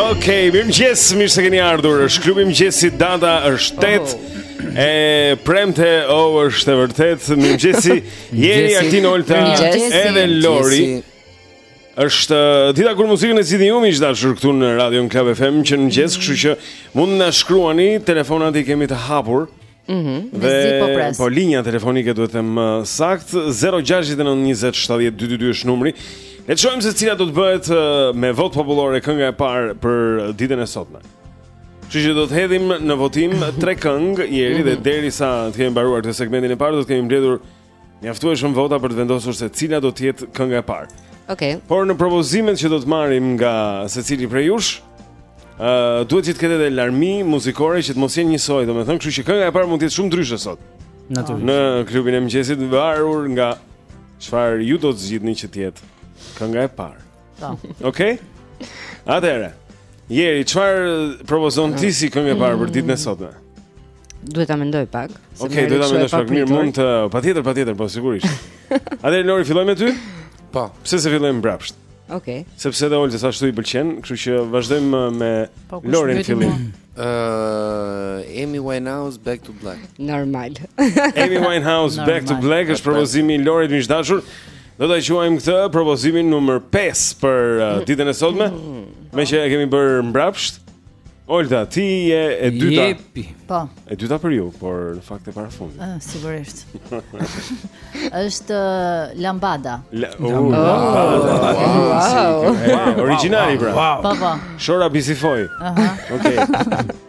Okej, okay, mirëmëngjes, mirë se keni ardhur është klubi i mëngjesit, data është 8 oh. E premte, o oh, është e vërtetë. Mirëmëngjesi, Jeri, Altin, Olta Edhe Lori Është dita kur muzikën e zgjidhni ju miq të dashur këtu në radion Club FM që në mëngjes, kështu që mund të na shkruani, telefonat i kemi të hapur. Mhm. Mm dhe si po pres. Po linja telefonike duhet të them uh, sakt 0692070222 është numri. Le të shohim se cila do të bëhet uh, me votë popullore kënga e parë për ditën e sotme. Kështu që do të hedhim në votim tre këngë Jeri dhe mhm. derisa të kemi mbaruar këtë segmentin e parë do të kemi mbledhur Mjaftueshëm vota për të vendosur se cila do të jetë kënga e parë. Okej. Okay. Por në propozimet që do të marrim nga secili prej jush, ë uh, duhet që të ketë edhe larmi muzikore që të mos jenë njësoj, domethënë, kështu që kënga e parë mund të jetë shumë ndryshe sot. Natyrisht. Në klubin e mëngjesit varur nga çfarë ju do të zgjidhni që të jetë kënga e parë. Po. Okej. Atëherë. Jeri, çfarë propozon ti si këngë e parë për ditën e mm. sotme? Duhet ta mendoj pak. Okej, duhet ta mendosh pak. Mirë, mund të patjetër, patjetër, po sigurisht. Atëherë Lori, fillojmë me ty? Po. Pse s'e fillojmë mbrapsht? Okej. Sepse edhe Oltës ashtu i pëlqen, kështu që vazhdojmë uh, me po, Lori në fillim. Ëh, uh, Amy Winehouse Back to Black. Normal. Amy Winehouse Back to Black është propozimi i Lorit miq të dashur. Do ta quajmë këtë propozimin numër 5 për uh, ditën e sotme. Meqë e kemi bërë mbrapsht. Olta, ti je e dyta. Jepi. Po. E dyta për ju, por në fakt e parafundit. Ah, sigurisht. Është uh, lambada. La, uh, oh, lambada. Wow. Wow. Wow. Origjinali pra. Wow. Po, po. Chorando se foi. Aha. Uh -huh. Okej. Okay.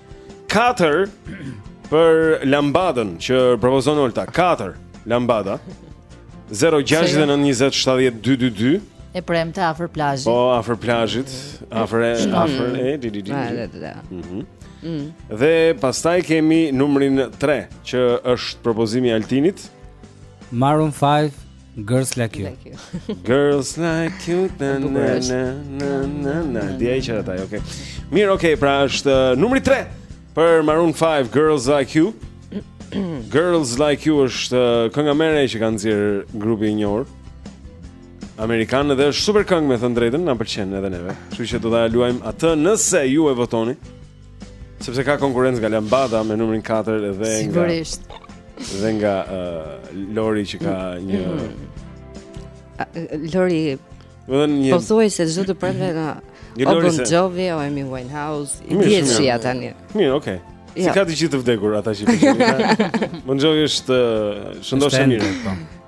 4 për lambadën që propozon Olta. 4 lambada. 0692070222 e premte afër plazhit. Po afër plazhit, afër e afër e di di di. Mhm. Mm. Dhe pastaj kemi numrin 3 që është propozimi i Altinit. Maroon 5 Girls like you. Girls like you. Na na na na na na. Dia e çera taj, okay. Mirë, okay, pra është uh, numri 3 për Maroon 5 Girls like you. Girls like you është uh, kënga më e re që kanë nxjerrë grupi i njohur. Amerikan dhe është super këngë me thënë të drejtën, na pëlqen edhe neve. Kështu që do ta luajmë atë nëse ju e votoni. Sepse ka konkurrencë nga Lambada me numrin 4 dhe nga Sigurisht. Dhe nga uh, Lori që ka një mm. Lori Do të thënë një Pothuajse çdo të premte nga O Bon se... Jovi o Amy Winehouse i dihet si ata tani. Mirë, okay. Si jo. i ka të gjithë të vdekur ata që i përzgjedh Bon Jovi është shëndoshë mirë po.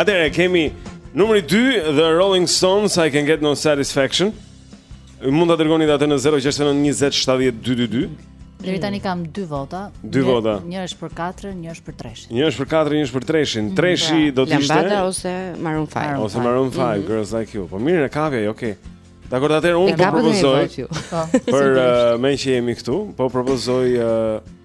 Atëherë kemi numri 2 The Rolling Stones I Can Get No Satisfaction. Mund ta dërgoni dhe atë në 069 20 70 222. Deri tani kam dy vota. Dy një, vota. Një është për 4, një është për 3. Një është për 4, një është për 3. Mm, Treshi pra, do të ishte Lambada ose Maroon 5. Ose Maroon 5, mm -hmm. Girls Like You. Po mirë, e kapa, okay. Dakord, atëherë unë po propozoj. Po. Për uh, meqë jemi këtu, po propozoj uh,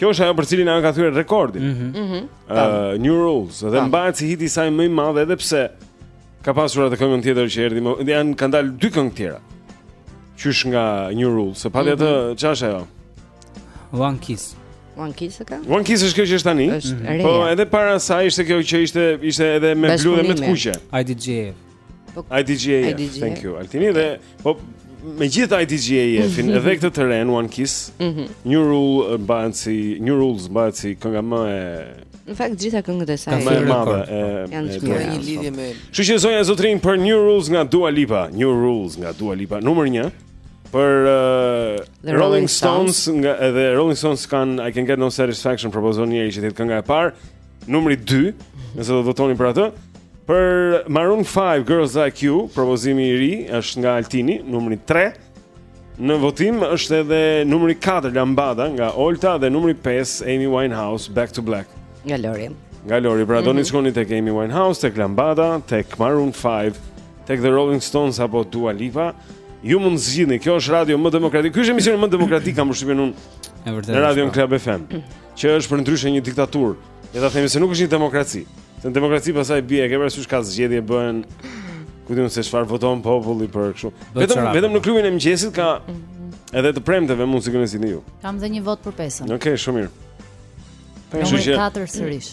Kjo është ajo për cilin ajo ka thyer rekordin. Mhm. Mm mhm. Mm uh, New Rules, dhe mbahet si hiti i saj më i madh edhe pse ka pasur atë këngën tjetër që erdhi më, janë kanë dalë dy këngë tjera. Qysh nga New Rules, se pati atë mhm. çfarë ajo? One Kiss. One Kiss e ka? One Kiss është kjo që është tani. Është mm -hmm. Po edhe para saj ishte kjo që ishte ishte edhe me blu dhe me të kuqe. IDJ. Po, IDGA, thank you. Altini dhe po me gjithë IDGA-in mhm. edhe këtë të renë One Kiss. Mhm. New Rule mbahet si New Rules mbahet si kënga më e Në fakt gjitha këngët e saj janë më madhe e janë të mira. Një lidhje me Kështu që zonja e zotërinj për New Rules nga Dua Lipa, New Rules nga Dua Lipa numër 1 për uh, Rolling, Rolling Stones, Stones nga edhe Rolling Stones kanë I Can Get No Satisfaction propozon Jeri që do të jetë kënga e parë. numri 2, nëse do të votoni për atë. Për Maroon 5 Girls Like You, propozimi i ri është nga Altini, numri 3. Në votim është edhe numri 4 Lambada nga Olta dhe numri 5 Amy Winehouse Back to Black. Nga Lori. Nga Lori, pra mm -hmm. doni mhm. shkoni tek Amy Winehouse, tek Lambada, tek Maroon 5, tek The Rolling Stones apo Dua Lipa. Ju mund të zgjidhni, kjo është radio më demokratike. Ky është emisioni më demokratik kam përshtypjen unë. Në Radio Club FM. që është përndryshe një diktaturë. Le ta themi se nuk është një demokraci. Se në demokraci pastaj bie, e ke parasysh ka zgjedhje bëhen. Ku di unë se çfarë voton populli për kështu. Vetëm vetëm në klubin e mëngjesit ka edhe të premteve muzikën e zgjidhni ju. Kam dhe një votë për pesën. Okej, okay, shumë mirë. Për 4 sërish.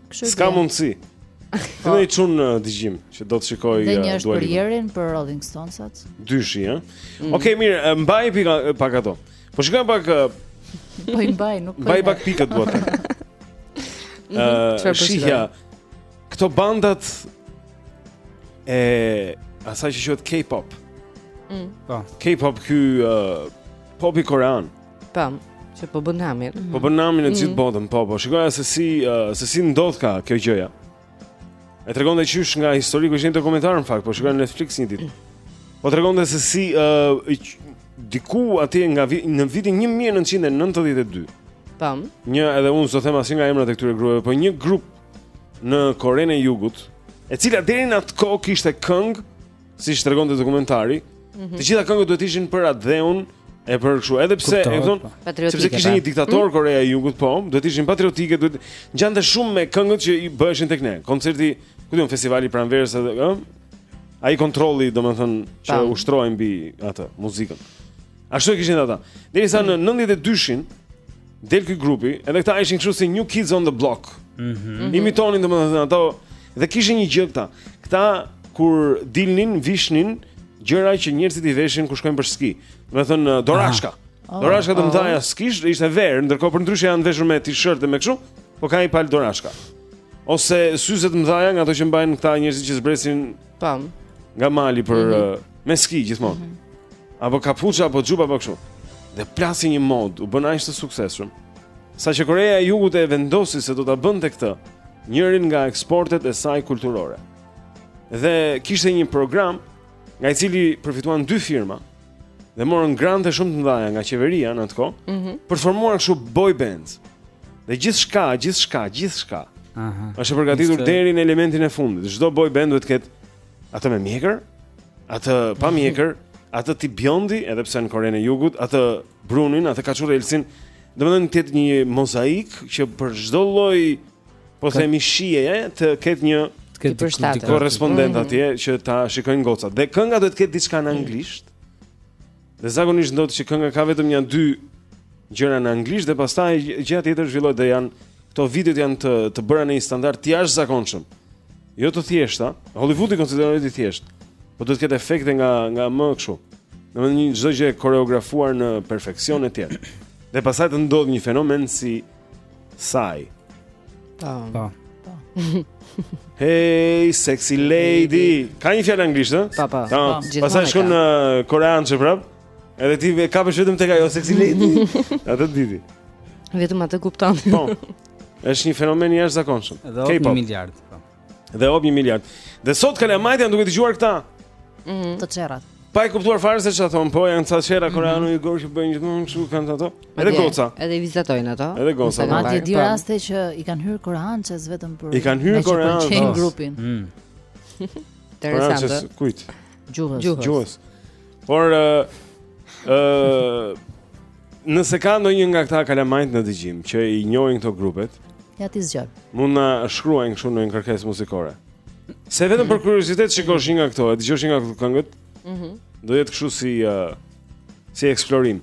Kështu që. S'ka mundësi. Filloi një çun në dëgjim që do të shikoj Duan. Dhe një është për Jerin për Rolling Stones-at. Dyshi, ëh. Mm. Okej, mirë, mbaji pikët pak ato. Po shikojmë pak Po i mbaj, nuk po. Mbaji pak pikët duat. Ëh, mhm, shihja. Këto bandat e asaj që quhet K-pop. Mm. Po. K-pop ky popi korean. Pam, që po bën namin. Po bën namin në mm. gjithë botën, po po. Shikoja se si uh, se si ndodh ka kjo gjëja. E tregonte qysh nga historiku që një dokumentar në fakt, po shikoja në Netflix një ditë. Po tregonte se si uh, diku atje nga vi, në vitin 1992. Pam. Një edhe unë s'do them asnjë nga emrat e këtyre grupeve, po një grup në Korenë e Jugut, e cila deri në atë kohë kishte këngë siç tregonte dokumentari, mm -hmm. të gjitha këngët duhet të ishin për atdheun e për kështu, edhe pse e thon, sepse kishte një diktator mm? Korea e Jugut, po, duhet të ishin patriotike, duhet ngjante shumë me këngët që i bëheshin tek ne. Koncerti, ku diun festivali i pranverës edhe, ë? Ai kontrolli, domethënë, që ushtrohej mbi atë muzikën. Ashtu e kishin ata. Derisa në 92-shin, mm. Del ky grupi, edhe këta ishin kështu si New Kids on the Block. Mhm. Mm -hmm. Imitonin domethënë ato dhe kishin një gjë këta. Këta kur dilnin, vishnin gjëra që njerëzit i veshin kur shkojnë për ski. Domethënë uh, dorashka. Oh, dorashka oh. domethënë oh. ski, ishte verë, ndërkohë përndryshe janë veshur me t-shirt dhe me kështu, po kanë një palë dorashka. Ose syze të mdhaja nga ato që mbajnë këta njerëzit që zbresin Po. Nga mali për mm -hmm. me ski gjithmonë. Mm -hmm. Apo kapuça apo xhupa apo kështu. Dhe plasi një modë, u bënë aq të suksesshëm. Saqë Koreja e Jugut e vendosi se do ta bënte këtë, njërin nga eksportet e saj kulturore. Dhe kishte një program nga i cili përfituan dy firma, dhe morën grante shumë të mdhaja nga qeveria në atë kohë, mm -hmm. për të formuar kështu boy bands. Dhe gjithçka, gjithçka, gjithçka. Aha. Është e përgatitur Ishte... deri në elementin e fundit. Çdo boy band duhet të ketë atë me mjekër, atë pa mhm. mjekër, atë tip biondi, edhe pse në Korenë e Jugut, atë brunin, atë kaçurrelsin. Domethënë të ketë një mozaik që për çdo lloj Po themi shije, e, të ketë një të ketë përshtatë korrespondent mm -hmm. atje që ta shikojnë gocat. Dhe kënga duhet të ketë diçka në anglisht. Dhe zakonisht ndodh që kënga ka vetëm nja dy gjëra në anglisht dhe pastaj gjëja tjetër zhvillohet dhe janë këto videot janë të të bëra në një standard të jashtëzakonshëm. Jo të thjeshta. Hollywoodi konsiderohet i thjeshtë. Po duhet të ketë efekte nga nga më kështu. Domethënë një çdo gjë e koreografuar në perfeksion e tjera. Dhe pastaj të ndodh një fenomen si Psy. Po. Po. Hey, sexy lady. Ka një fjalë anglisht, ëh? Po, po. Pastaj shkon në koreançe prapë. Edhe ti e kapesh vetëm tek ajo sexy lady. Atë di ti. Vetëm atë kupton. Po. Është një fenomen i jashtëzakonshëm. K-pop. Një miliard. Po. Dhe hop një miliard. Dhe sot kalamajt janë duke dëgjuar këta. Ëh. Mm -hmm. Të çerrat. Pa e kuptuar fare se çfarë thonë, po janë ca çerra mm -hmm. koreanë të gjorë që bëjnë gjithmonë kështu kanë ato. Edhe goca. Edhe i vizatojnë ato. Edhe goca. Madje di raste që i kanë hyrë koreançes vetëm për. I kanë hyrë koreançes në grupin. Mm. Interesante. Kujt? Gjuhës. Gjuhës. Por ëh uh, uh, Nëse ka ndonjë nga këta kalamajt në dëgjim që i njohin këto grupet, ja t'i zgjoj. Mund na shkruajnë kështu ndonjë kërkesë muzikore. Se vetëm për kuriozitet shikosh një nga këto, e dëgjosh një nga këto këngët. Mhm. Mm do jetë kështu si uh, si eksplorim.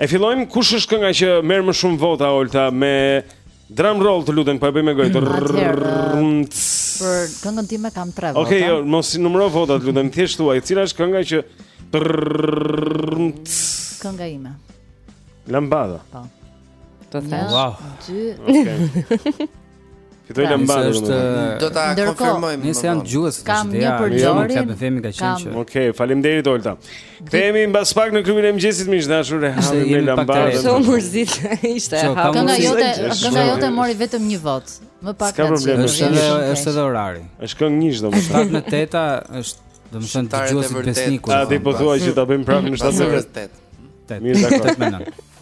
E fillojmë kush është kënga që merr më shumë vota Olta me Drum roll të lutem, po e bëj me gojë. Për këngën time kam 3 vota. Okej, okay, mos i numëro votat, lutem, thjesht thuaj, cila është kënga që Kënga ime. Lambada. Po. Të thashë. Wow. Dy. Fitoj pra, lambada. Është do ta konfirmojmë. Nëse janë dëgjues, kam një për Lorin. Okej, faleminderit Olta. Kthehemi mbas pak në klubin e mëngjesit miq të dashur. Ishte një pak të rëndë. Shumë mërzit ishte. Kënga jote, kënga jote mori vetëm një votë. Më pak ka problem. Është edhe është edhe orari. Është këngë njësh domethënë. 7 me 8 është domethënë dëgjuesi besnik. A ti po thua që ta bëjmë prapë në 7 me 8? 8 me 9.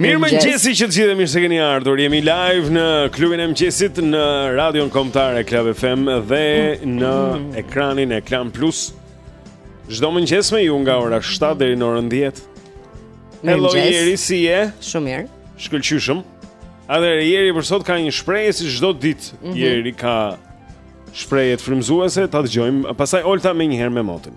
Mirëmëngjesi që të gjithë mirë se keni ardhur Jemi live në klubin e mëngjesit Në radion kombëtare Club FM Dhe në ekranin e Klan Plus Çdo mëngjes me ju nga ora 7 deri në orën 10 Hello Jeri, si je? Shumë mirë Shkëlqyeshëm Atëhere Jeri për sot ka një shprehje si çdo ditë mm -hmm. Jeri ka Shprehje frymëzuese, ta dëgjojmë pastaj Olta më njëherë me motin.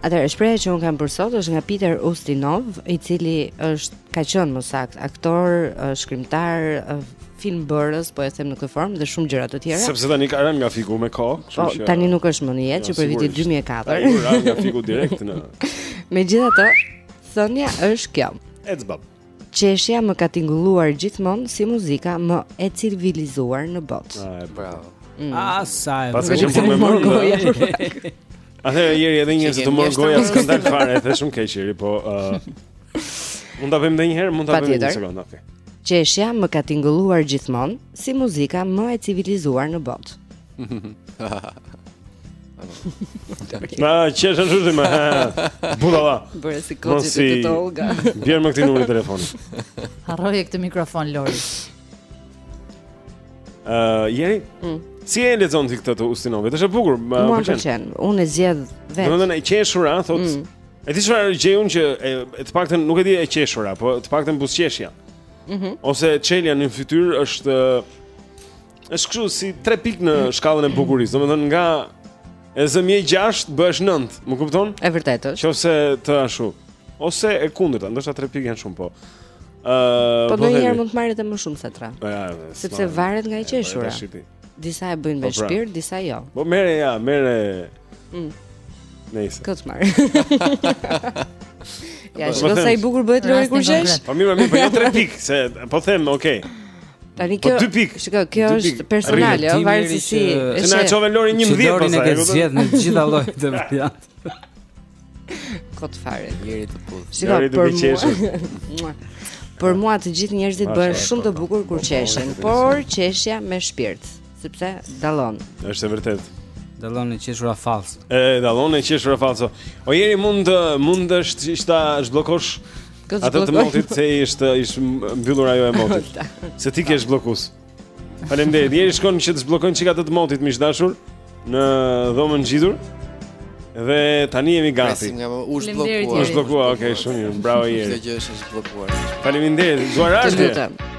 Atëherë shprehja që un kam për sot është nga Peter Ustinov, i cili është ka qenë më saktë aktor, shkrimtar, film bërës, po e them në këtë formë dhe shumë gjëra të tjera. Sepse tani ka rënë nga fiku me kohë, kështu po, që Po tani nuk është më në jetë jo, që prej vitit 2004. Ka rënë nga fiku direkt në. Megjithatë, thënia është kjo. Ec babë. Qeshja më ka tingulluar gjithmonë si muzika më e civilizuar në botë. Ah, bravo. Mm. Ah, sa e. Pastaj që m'u mor goja. Atëherë Jeri edhe një se t'u mor goja skandal fare, është shumë keq Jeri, po ë uh, mund ta bëjmë edhe një herë, mund ta bëjmë një sekondë aty. Qeshja më ka tingulluar gjithmonë si muzika më e civilizuar në botë. Ma qesh ashtu si më. Budalla. Bëre si koçi të këto uga. Bjeri më këtë numrin e telefonit. Harroje këtë mikrofon Lori. Ë, uh, Jeri? Mm. Si e lexon ti këtë të Ustinovit? Është e bukur, më pëlqen. Mua më pëlqen. Unë e zgjedh vetë. Domethënë e qeshura, thotë. Mm. E di çfarë gjej unë që e, e të paktën nuk e di e qeshura, apo të paktën buzëqeshja. Mhm. Mm Ose çelja në fytyrë është Është kështu si 3 pikë në shkallën e bukurisë. Domethënë nga e zëmë 6 bëhesh 9, më kupton? E vërtetë është. Qoftë se të ashtu. Ose e kundërta, ndoshta 3 pikë janë shumë po. Ëh, uh, po, po ndonjëherë mund të marrë edhe më shumë se 3. Po ja, sepse varet nga e qeshura. Disa e bëjnë me po, pra. shpirt, disa jo. Po merre ja, merre Mm. Nëse. Kot marr. Ja, po, shiko sa i bukur bëhet Lori kur qesh. Po mirë, mirë, po jo 3 pikë, se po them, okay. Tani po kjo, po 2 pikë. Shikoj, kjo është personale, jo, varet se si. Se na çove Lori 11 pastaj. Lori ne ke zgjedh në gjitha llojet e varianteve. Kot fare, Lori të puth. Shikoj, për mua. Për mua të gjithë njerëzit bëhen shumë të bukur kur qeshin, por qeshja me shpirt. Sepse dallon. Është e vërtetë. Dallon e qeshura falso. E dallon e qeshura falso. O Jeri mund të mundesh të ta zhbllokosh atë të motit se është mbyllur ajo e motit. Se ti ke zhbllokus. Faleminderit. Jeri shkon që të zhbllokojë çka të motit miq dashur në dhomën ngjitur. Dhe tani jemi gati. Është zhbllokuar. Është zhbllokuar. Okej, shumë mirë. Bravo Jeri. Çdo gjë është zhbllokuar. Faleminderit. Duarashje.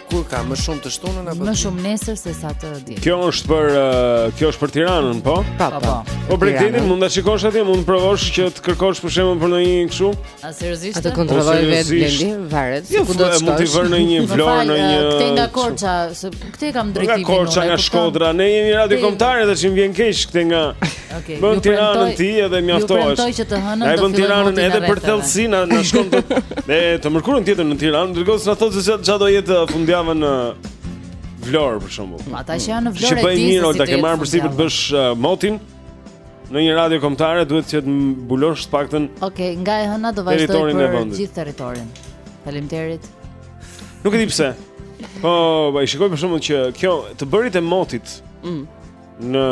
Kur ka më shumë të shtunën apo më shumë nesër se sa të dielën. Kjo është për uh, kjo është për Tiranën, po? Po, po. Po, po bregdetin mund ta shikosh atje, mund të provosh që të kërkosh për shembull për ndonjë kështu? A seriozisht? Atë kontrolloje vetë Blendi, varet jo, ku do të shkosh. Mund të vër në një Vlorë në një. Këtej nga Korça, se këtej kam drejtimin. Nga Korça, nga Shkodra, ne jemi radio kombëtare dhe shumë më vjen keq këtej nga Okej. Bën Tiranën ti edhe mjaftohesh. Ju premtoj që të hënën të filloj Tiranën edhe për thellësi na na shkon të me të mërkurën tjetër në Tiranë, ndërkohë s'na thotë se çfarë do jetë uh, fundjavën në uh, Vlorë për shembull. Po ata që janë në Vlorë e dinë se mirë, ta ke marrë përsipër të bësh uh, motin. Në një radio kombëtare duhet që të mbulosh të paktën. Okej, nga e hëna do vazhdoj për gjithë territorin. Faleminderit. Nuk e di pse. Po, po i shikoj për shembull që kjo të bërit e motit. Mm. në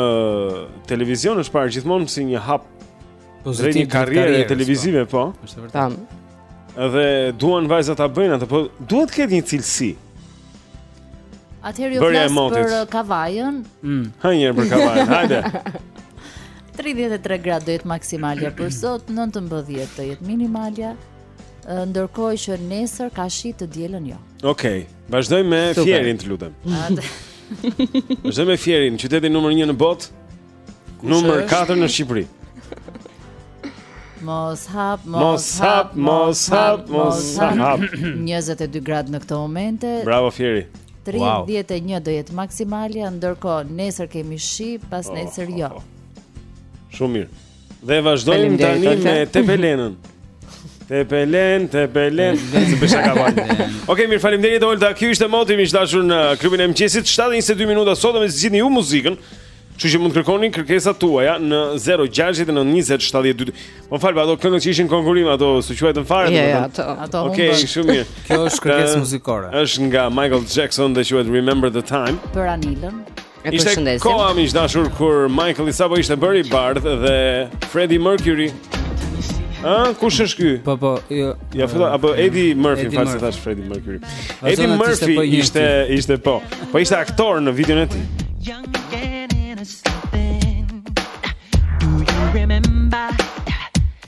televizion është parë gjithmonë si një hap drejt një karriere televizive, po. po. Është vërtet. Tam. Edhe duan vajzat ta bëjnë atë, po duhet të ketë një cilësi. Atëherë ju flas për uh, Kavajën. Mm. Hë një herë për Kavajën, hajde. 33 gradë do jetë maksimalja për sot, 19 do jetë minimalja. Uh, ndërkohë që nesër ka shi të dielën jo. Okej. Okay. Vazhdojmë me Super. Fierin, të lutem. Vazhdojmë me Fierin, qyteti numër 1 në botë, numër 4 në Shqipëri. Mos hap, mos hap, mos hap, mos hap. 22 gradë në këto momente. Bravo Fieri. 31 wow. do jetë maksimalja, ndërkohë nesër kemi shi, pas oh, nesër jo. Oh, oh. Shumë mirë. Dhe vazhdojmë tani me Tepelenën. Tepelen, Tepelen, se pesha ka vajtë. Okej, okay, mirë, faleminderit Olta, ky ishte moti, miq të dashur në klubin e mëngjesit, 7.22 minuta sot, dhe e zgjidhni ju muzikën, që që mund të kërkoni kërkesat tuaja në 0692070222. Më fal, ato këngë që ishin në konkurrim, ato s'u quajtën fare, yeah, yeah, ato, ato okay, humbën. Okej, shumë mirë. Kjo është kërkesë muzikore. është nga Michael Jackson dhe quhet Remember the Time. Për Anilën. E përshëndesim. Ishte koha miq të dashur kur Michaeli sapo ishte bërë i bardhë dhe Freddie Mercury. Ah, kush është ky? Po po, jo. Ja fillon apo Eddie Murphy, fal se thashë Freddie Mercury. Eddie Murphy po ishte ishte po. Po ishte aktor në videon e tij.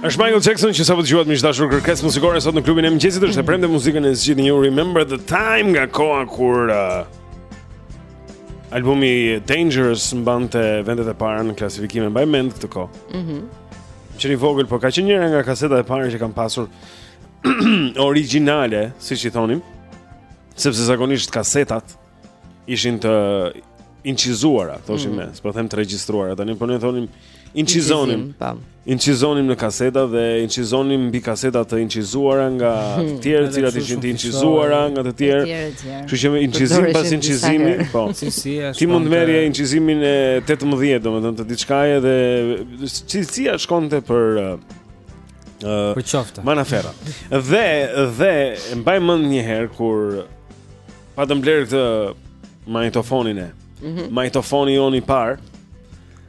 Është Michael Jackson që sapo dëgjuat miq të dashur kërkesë muzikore sot në klubin e mëngjesit është e premte muzikën e zgjidhni ju remember the time nga koha kur uh, albumi Dangerous mbante vendet e para në klasifikime mbaj mend këtë kohë. Mhm. Mm qe i vogël po ka qenë njëra nga kasetat e para që kam pasur origjinale, siç i thonim, sepse zakonisht kasetat ishin të incizuara, thoshim ne, mm. s'po them të regjistruara, tani po ne thonim incizonim. Po. Incizonim në kaseta dhe incizonim mbi kaseta të incizuara nga të tjerë, të cilat ishin të incizuara nga të tjerë. Kështu që incizim pas incizimi, po. Si si është. Ti mund të merrje incizimin e 18, domethënë të diçkaje dhe cilësia shkonte për Uh, për qofte. Manaferra. Dhe dhe mbaj mend një herë kur Patëm blerë këtë majtofonin e mm -hmm. Majtofoni jonë i parë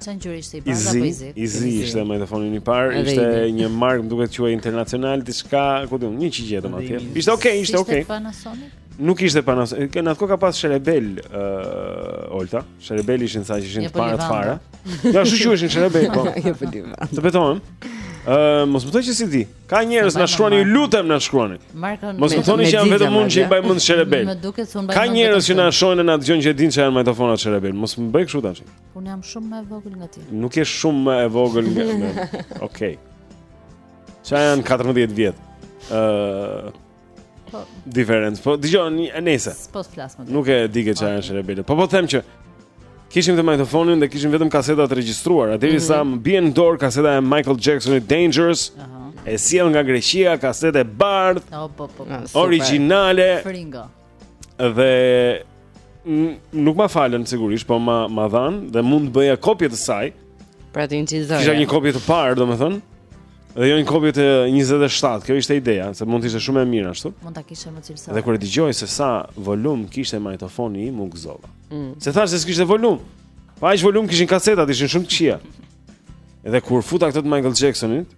Ça ngjyre ishte i bardhë apo i zi? I zi ishte majtofoni ynë i parë Ishte një markë më duket quhej internacional Diçka, ku të një që gjetëm atje Ishte okej, okay, ishte okej okay. Ishte Panasonic? Nuk ishte Panasonic Në atë kohë ka pas Sherebel uh, Olta Sherebel ishin sa që ishin të parë të fara Ja, ashtu quheshin Sherebel po. Të betohem uh, Mos më thuaj që s'i di Ka njerëz na shkruani, ju lutem na shkruani. Mos më thoni që jam vetëm unë që i mbaj mend Sherebel. Më duket se unë mbaj. Ka njerëz që na shohin e na dëgjojnë që e dinë ça janë majtofonat Sherebel. Mos më bëj kështu tash. Unë jam shumë më e vogël nga ti. Nuk je shumë më e vogël nga unë. Okej. Ça janë 14 vjet. Ëh, Po. Diferencë. Po dëgjo nëse. Po flas më. Nuk e dike çfarë është Sherebel. Po po them që kishim këtë majtofonin dhe kishim vetëm kaseta të regjistruara. Derisa mhm. më bie në dorë kaseta e Michael Jacksonit Dangerous. Aha. E sjellë nga Greqia, kasetë e bardhë. Po po po. Origjinale. Fringo. Dhe nuk ma falën sigurisht, po ma ma dhanë dhe mund të bëja kopje të saj. Pra të incizoja. Kisha një kopje të parë, domethënë. Dhe jo një kopje të 27, kjo ishte ideja, se mund të ishte shumë e mirë ashtu. Mund ta kishe më cilësore. Dhe kur e dëgjoj se sa volum kishte majtofoni im, u gëzova. Mm. Se thashë se s'kishte volum. Po aq volum kishin kasetat, ishin shumë të këqija. Edhe kur futa këtë të Michael Jacksonit,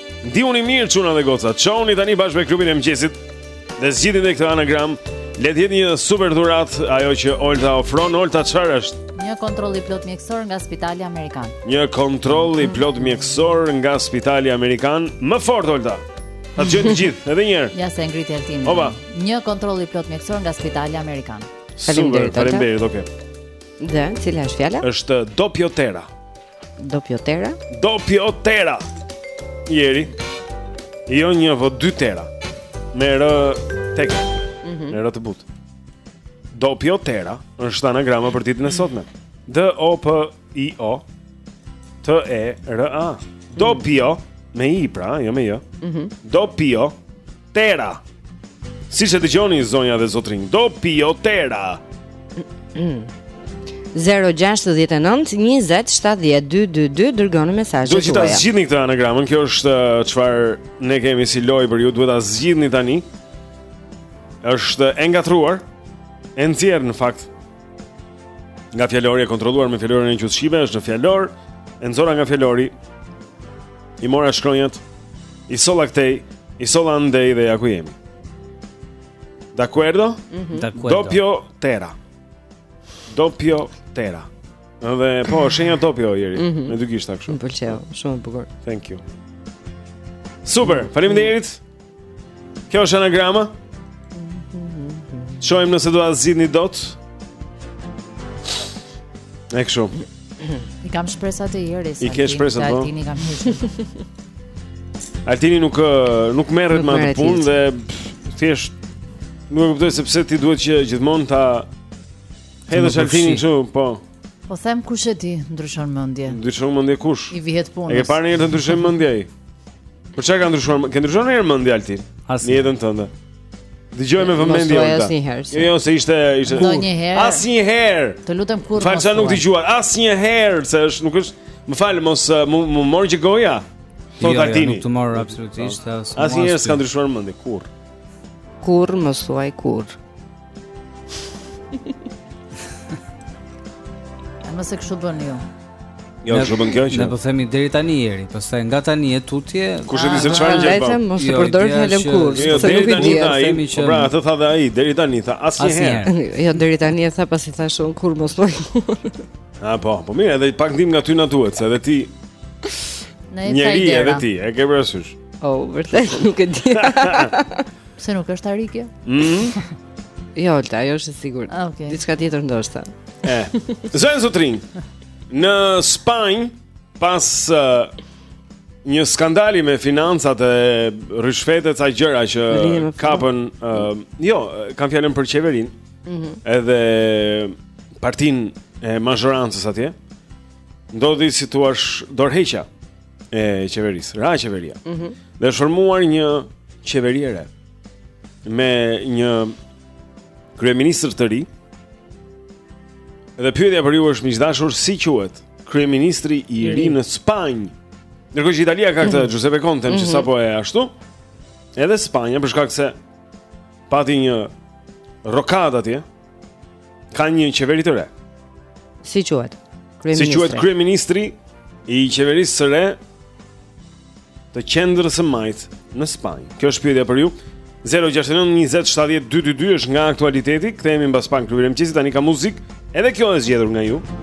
Dëgjoni mirë çuna dhe goca. Çohuni tani bashkë me klubin e mëngjesit. Dhe zgjidhni dhe këtë anagram. Le të jetë një super dhurat ajo që Olta ofron. Olta çfarë është? Një kontroll i plot mjekësor nga Spitali Amerikan. Një kontroll i plot mjekësor nga Spitali Amerikan. Më fort Olta. Ta dëgjojnë të gjithë, edhe një herë. Ja se e ngriti Altin. Opa. Një kontroll i plot mjekësor nga Spitali Amerikan. Faleminderit. Faleminderit, okay. Dhe cila është fjala? Është Dopiotera. Dopio Tera. Dopio Tera. Ieri. Jo një po dy tera. Me r teke. Mm -hmm. Me r të butë. Dopio Tera është anagrama për ditën e sotme. D O P I O T E R A. Dopio me i pra, jo me j. Mhm. Mm Dopio Tera. Siç e dëgjoni zonja dhe zotërinj Dopio tera 069 20 7222 Dërgoni mesazh duhet ta zgjidhni këtë anagramën Kjo është çfarë uh, ne kemi si lojë për ju Duhet ta zgjidhni tani është e ngatërruar E nxjerrë në fakt Nga fjalori e kontrolluar me fjalorin e gjuhës shqipe është në fjalor, e nxora nga fjalori. I mora shkronjat. I solla këtej, i solla andej dhe ja ku jemi. D'accordo? Mm -hmm. D'accordo. Doppio tera. Doppio tera. Dhe po, shenja doppio ieri, mm -hmm. me dy gishta kështu. Më pëlqeu, shumë e bukur. Thank you. Super, faleminderit. Mm -hmm. Kjo është anagrama. Shohim nëse do ta zgjidhni dot. E kështu. I kam shpresat te Ieri. I ke shpresat po. Altini kam shpresa. Altini nuk nuk merret me atë punë dhe thjesht nuk e kuptoj se pse ti duhet që gjithmonë ta hedhësh Altinin këtu, po. Po them kush e di, ndryshon mendje. Ndryshon mendje kush? I vihet punës. E ke parë ndonjëherë të ndryshon mendje ai? Për çka ke ndryshuar? Ke ndryshuar ndonjëherë mendje Altin. Në jetën tënde. Dëgjoj me vëmendje unë. Asnjëherë. Jo, jo, se ishte ishte. Asnjëherë. Asnjëherë. Të lutem kurrë. Falsa nuk dëgjuar. Asnjëherë, se është nuk është. Më fal, mos eh, ma merr nga goja. Jo, Thot jo, Altini. Nuk të mor absolutisht as. Asnjëherë s'ka ndryshuar mendje kurrë. Kurrë, mos thuaj kurrë. A mos e kështu bën ju. Jo, ja, shumë kjo që. Ne po themi deri tani ieri, pastaj nga tani e tutje. Kush e di se çfarë gjë bën? Mos e përdor fjalën kurrë, jo, se nuk e di. Themi që. Po pra, atë tha dhe ai, deri tani tha asnjëherë. Jo, deri tani e tha pasi thashë unë kurrë mos po. Ah, po, po mirë, edhe pak ndihmë nga ty na duhet, se edhe ti. Ne e di. Njeri edhe ti, e ke parasysh. Oh, vërtet nuk e di. Pse nuk është arsyeja? Mm. jo, Olta, jo, është e sigurt. Ah, okay. Diçka tjetër ndoshta. E. Zonja zotërinj. Në Spanjë pas uh, një skandali me financat e rryshfetet ca gjëra që kapën, uh, jo, kam fjalën për qeverinë. Mm -hmm. Edhe partinë e mazhorancës atje. Ndodhi si t'ia thuash dorëheqja. e qeverisë, ra qeveria. Ëh. Mm dhe është formuar një qeveri e re me një kryeministër të ri. Dhe pyetja për ju është miq të dashur si quhet kryeministri i ri në Spanjë. Ndërkohë që Italia ka këtë Giuseppe Conte mm -hmm. që mhm. sapo e ashtu. Edhe Spanja për shkak se pati një rokadë atje. Ka një qeveri të re. Si quhet? Kryeministri. Si quhet kryeministri i qeverisë së re të qendrës së majtë në Spanjë? Kjo është pyetja për ju. 069 20 70 222 është nga aktualiteti. Kthehemi mbas pak në klubin e mëngjesit. Tani ka muzikë. Edhe kjo është zgjedhur nga ju.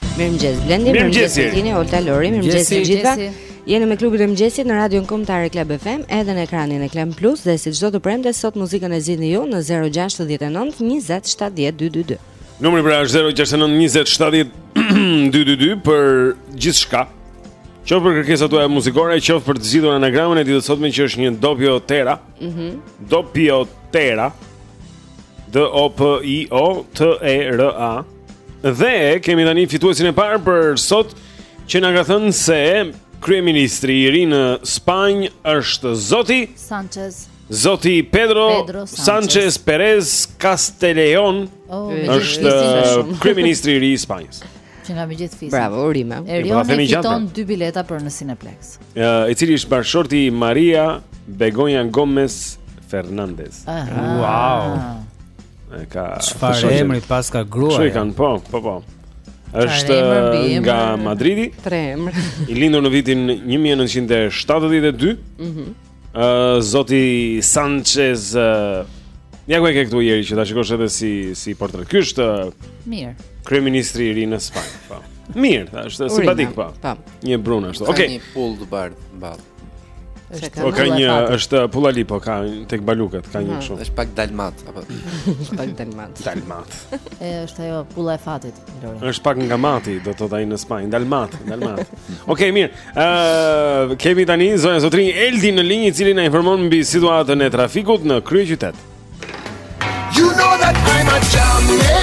Mirëmëngjes Blendi, mirëmëngjes Tini, Olta Lori, mirëmëngjes të gjithëve. Jeni me klubin e mëngjesit në Radion Kombëtare Club FM, edhe në ekranin e Klan Plus dhe si çdo të premte sot muzikën e zgjidhni ju në 069 20 70 222. Numri pra është 069 20 70 222 për gjithçka. Qoftë për kërkesat tuaja muzikore, qoftë për të zgjidhur anagramën e ditës sotme që është një Dopio Tera. Mhm. Mm Dopio Tera. D O P I O T E R A. Dhe kemi tani fituesin e parë për sot që na ka thënë se kryeministri i ri në Spanjë është Zoti Sanchez. Zoti Pedro, Pedro Sanchez. Sanchez Perez Castejón oh, është kryeministri i ri i Spanjës. Që nga me gjithë fisin Bravo, urime Erion e fiton dy bileta për në Cineplex uh, I cili është bashkëshort i Maria Begonja Gomez Fernandez Aha. Wow E ka Çfarë emri paska gruaja? Çfarë kanë? Po, po, po. Është nga Madridi. Tre emra. I lindur në vitin 1972. Mhm. Ë zoti Sanchez Ja ku e ke këtu Jeri që ta shikosh edhe si si portret. Ky është mirë. Kryeministri i ri në Spanjë, po. Mirë, është simpatik po. Po. Një brun ashtu. Okej. Një pullë të bardhë në ballë. Është po ka një është pullali, po ka tek baluket ka një kështu. Është pak dalmat apo është pak dalmat. Dalmat. E është ajo pulla e fatit Lori. Është pak nga Mati do të thotë ai në Spanjë dalmat, dalmat. Okej, okay, mirë. Ë uh, kemi tani zonja zotërinj Eldi në linjë i cili na informon mbi situatën e trafikut në kryeqytet. You know that I'm a champion.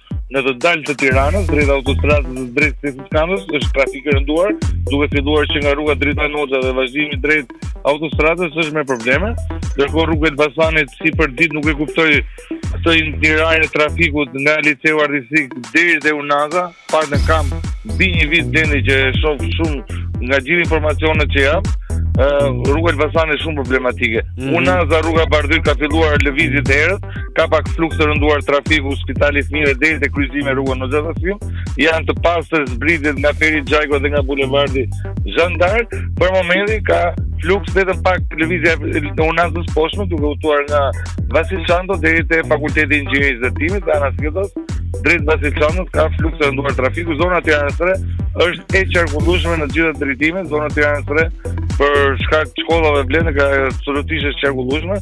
në të dalë të Tiranës, drejt autostradës dhe drejt Tiranës, është trafik i rënduar, duke filluar që nga rruga Dritan Hoxha dhe vazhdimi drejt autostradës është me probleme, ndërkohë rruga e Elbasanit si përditë nuk e kuptoj këtë rëndesën e trafikut nga liceu artistik deri te unaza, pak ne kam mbi një vit Blendi që e shoh shumë nga gjithë informacionet që jap, rruga e Elbasanit shumë problematike. Mm -hmm. Unaza rruga Bardhyl ka filluar lëvizjet e erës, ka pak fluks të rënduar trafiku, spitali i fëmijëve deri te kryqëzimi rruga në Xhafasi. Janë të pastër zbritjet nga Ferit Xhajko dhe nga bulevardi Zhan D'Ark. Për momentin ka fluks vetëm pak lëvizja në unazën e poshtme duke u futur nga Vasil Shanto deri te Fakulteti i Inxhinierisë së Ndërtimit dhe anasjelltas. Drejt Vasil Shantos ka fluks të rënduar trafiku, zona e Tiranës së Re është e qarkullueshme në gjitha drejtimet, zona e Tiranës së Re për shkak të shkollave Blendi ka absolutisht e qarkullueshme.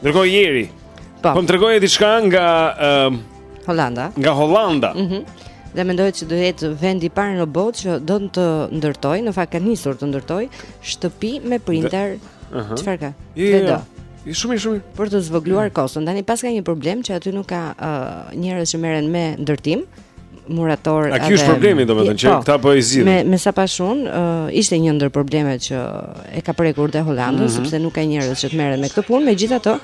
Ndërkohë Jeri. Po. Po më tregoje diçka nga ë uh, Hollanda. Nga Hollanda. Mhm. Mm dhe mendohet që do jetë vendi i parë në botë që do të ndërtojë, në fakt ka nisur të ndërtojë shtëpi me printer. Ëh. Çfarë ka? Jo, jo. I shumë i shumë për të zvogëluar mm. koston. Tani paska një problem që aty nuk ka uh, njerëz që merren me ndërtim. murator. A, ky është problemi domethënë që po, këta po e zgjidhin. Me me sa pashë unë, uh, ishte një ndër problemet që e ka prekur dhe Hollandën mm -hmm. sepse nuk ka njerëz që të merren me këtë punë, megjithatë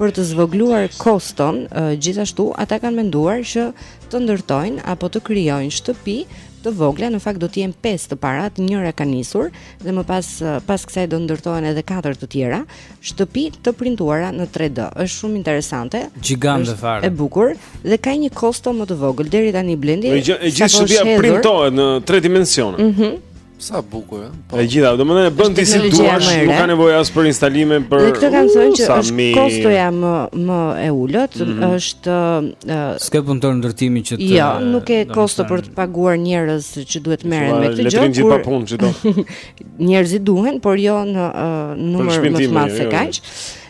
për të zvogëluar koston, uh, gjithashtu ata kanë menduar që të ndërtojnë apo të krijojnë shtëpi të vogla, në fakt do të jenë 5 të parat, njëra ka nisur dhe më pas pas kësaj do ndërtohen edhe 4 të tjera, shtëpi të printuara në 3D. Është shumë interesante. Gjigante fare. E bukur dhe ka një kosto më të vogël deri tani Blendi. E gjithë shtëpia printohet në 3 dimensione. Mhm. Mm Sa bukur, eh? po. E gjitha, do më thënë bën ti si duash, nuk ka nevojë as për instalime për. këtë kanë thënë që është mi... kostoja më më e ulët, mm -hmm. është uh, S'ka punëtor ndërtimi që të Jo, nuk ke kosto për të paguar njerëz që duhet merren me këtë gjë. Le të rrinë gjithë pa punë çdo. njerëzit duhen, por jo në uh, numër më të madh se jo, jo. kaq.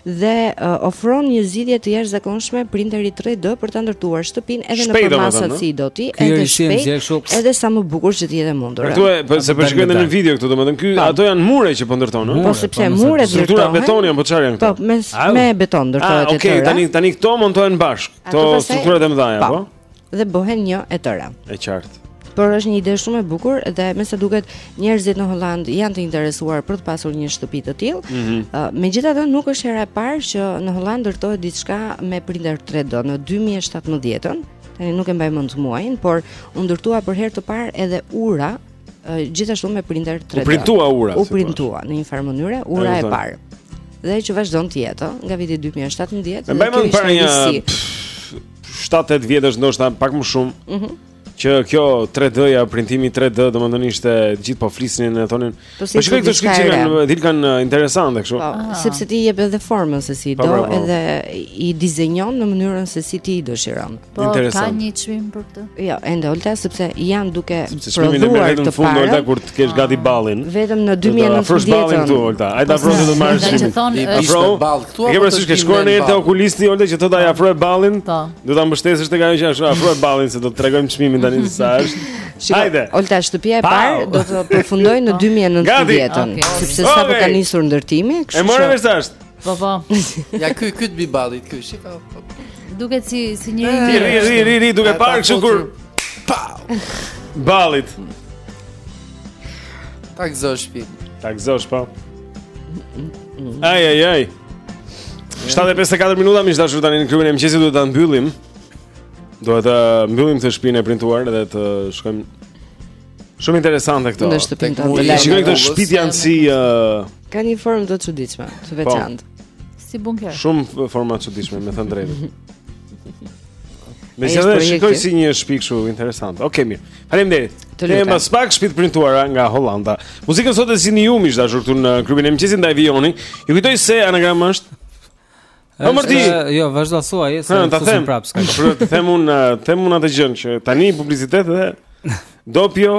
Dhe uh, ofron një zgjidhje të jashtëzakonshme printeri 3D për ta ndërtuar shtëpinë edhe në përmasat si do ti, edhe shpejt, edhe sa më bukur që të jetë e mundur. Këtu e po se po shikoj në një video këtu, domethënë ky po. ato janë mure që po ndërton, ëh. Po sepse po, muret ndërton. Struktura betoni apo çfarë janë këto? Po me me beton ndërtohet ah, këto. Okej, tani tani këto montohen bashkë. Këto strukturat e mëdha, po. dhe bëhen një e tëra. E qartë. Por është një ide shumë e bukur dhe me sa duket njerëzit në Holand janë të interesuar për të pasur një shtëpi të tillë. Mm -hmm. uh, Megjithatë nuk është hera e parë që në Holand ndërtohet diçka me printer 3D në 2017-ën. Tani nuk e mbaj mend muajin, por u ndërtua për herë të parë edhe ura uh, gjithashtu me printer 3D. U printua ura. U printua në një farë mënyre ura e, e parë. Dhe që vazhdon të jetë nga viti 2017. Mbaj mend para një 7-8 vjetsh ndoshta pak më shumë. Mhm. Mm që kjo 3D-ja, printimi 3D, domethënë ishte gjithë po flisnin e thonin. Po si shikoj këto shkëlqim janë dhilkan uh, interesante kështu. Po, ah. sepse t'i jep edhe formën se si po, do po, po. edhe i dizenjon në mënyrën se si ti i dëshiron. Po, ka një çmim për këtë. Jo, ende Olta sepse janë duke prodhuar në fund Olta kur të kesh gati ah. ballin. Vetëm në 2019. Afrosh ballin këtu Olta. Ai ta afrosh të marrësh çmimin. Afro ball Këtu apo të shkojmë. Ke shkuar te okulisti Olta që thotë ai po. afroje ballin. Po. Do ta mbështesësh tek ajo që ashtu afroje ballin se do të tregojmë çmimin tani se sa është. Hajde. Olta shtëpia e parë do të përfundojë në 2019-ën, sepse sapo ka nisur ndërtimi, kështu që. E morëm vesh tash. Po po. Ja ky ky të bi ballit ky, shikoj. Po, po. Duket si si një i ri ri ri ri duke parë kështu kur pa. Ballit. Tak zosh pi. Tak zosh po. Ai ai ai. 7:54 minuta miq të dashur tani në klubin e mëngjesit duhet ta mbyllim. Do ta mbyllim këtë shpinë e printuar dhe të shkojmë. Shumë interesante këto. Në shtëpi të ndërtuar. Shikoj këto shtëpi janë si uh... kanë një formë të çuditshme, të po. veçantë. Po, si bunker. Shumë forma të çuditshme, me thënë të drejtën. Mezi e shikoj si një shpi shumë interesante Ok, mirë Faleminderit Të lutem Të lutem Pas pak shpitë e printuara nga Holanda Muzikën sot e sillni ju miq të dashur këtu në klubin e mëngjesit ndaj vijoni Ju kujtoj se anagrami është Po mërti Jo, vazhdo thuaje se në të them Prapë, Të them unë Të them unë atë gjënë që tani publicitet dhe Dopio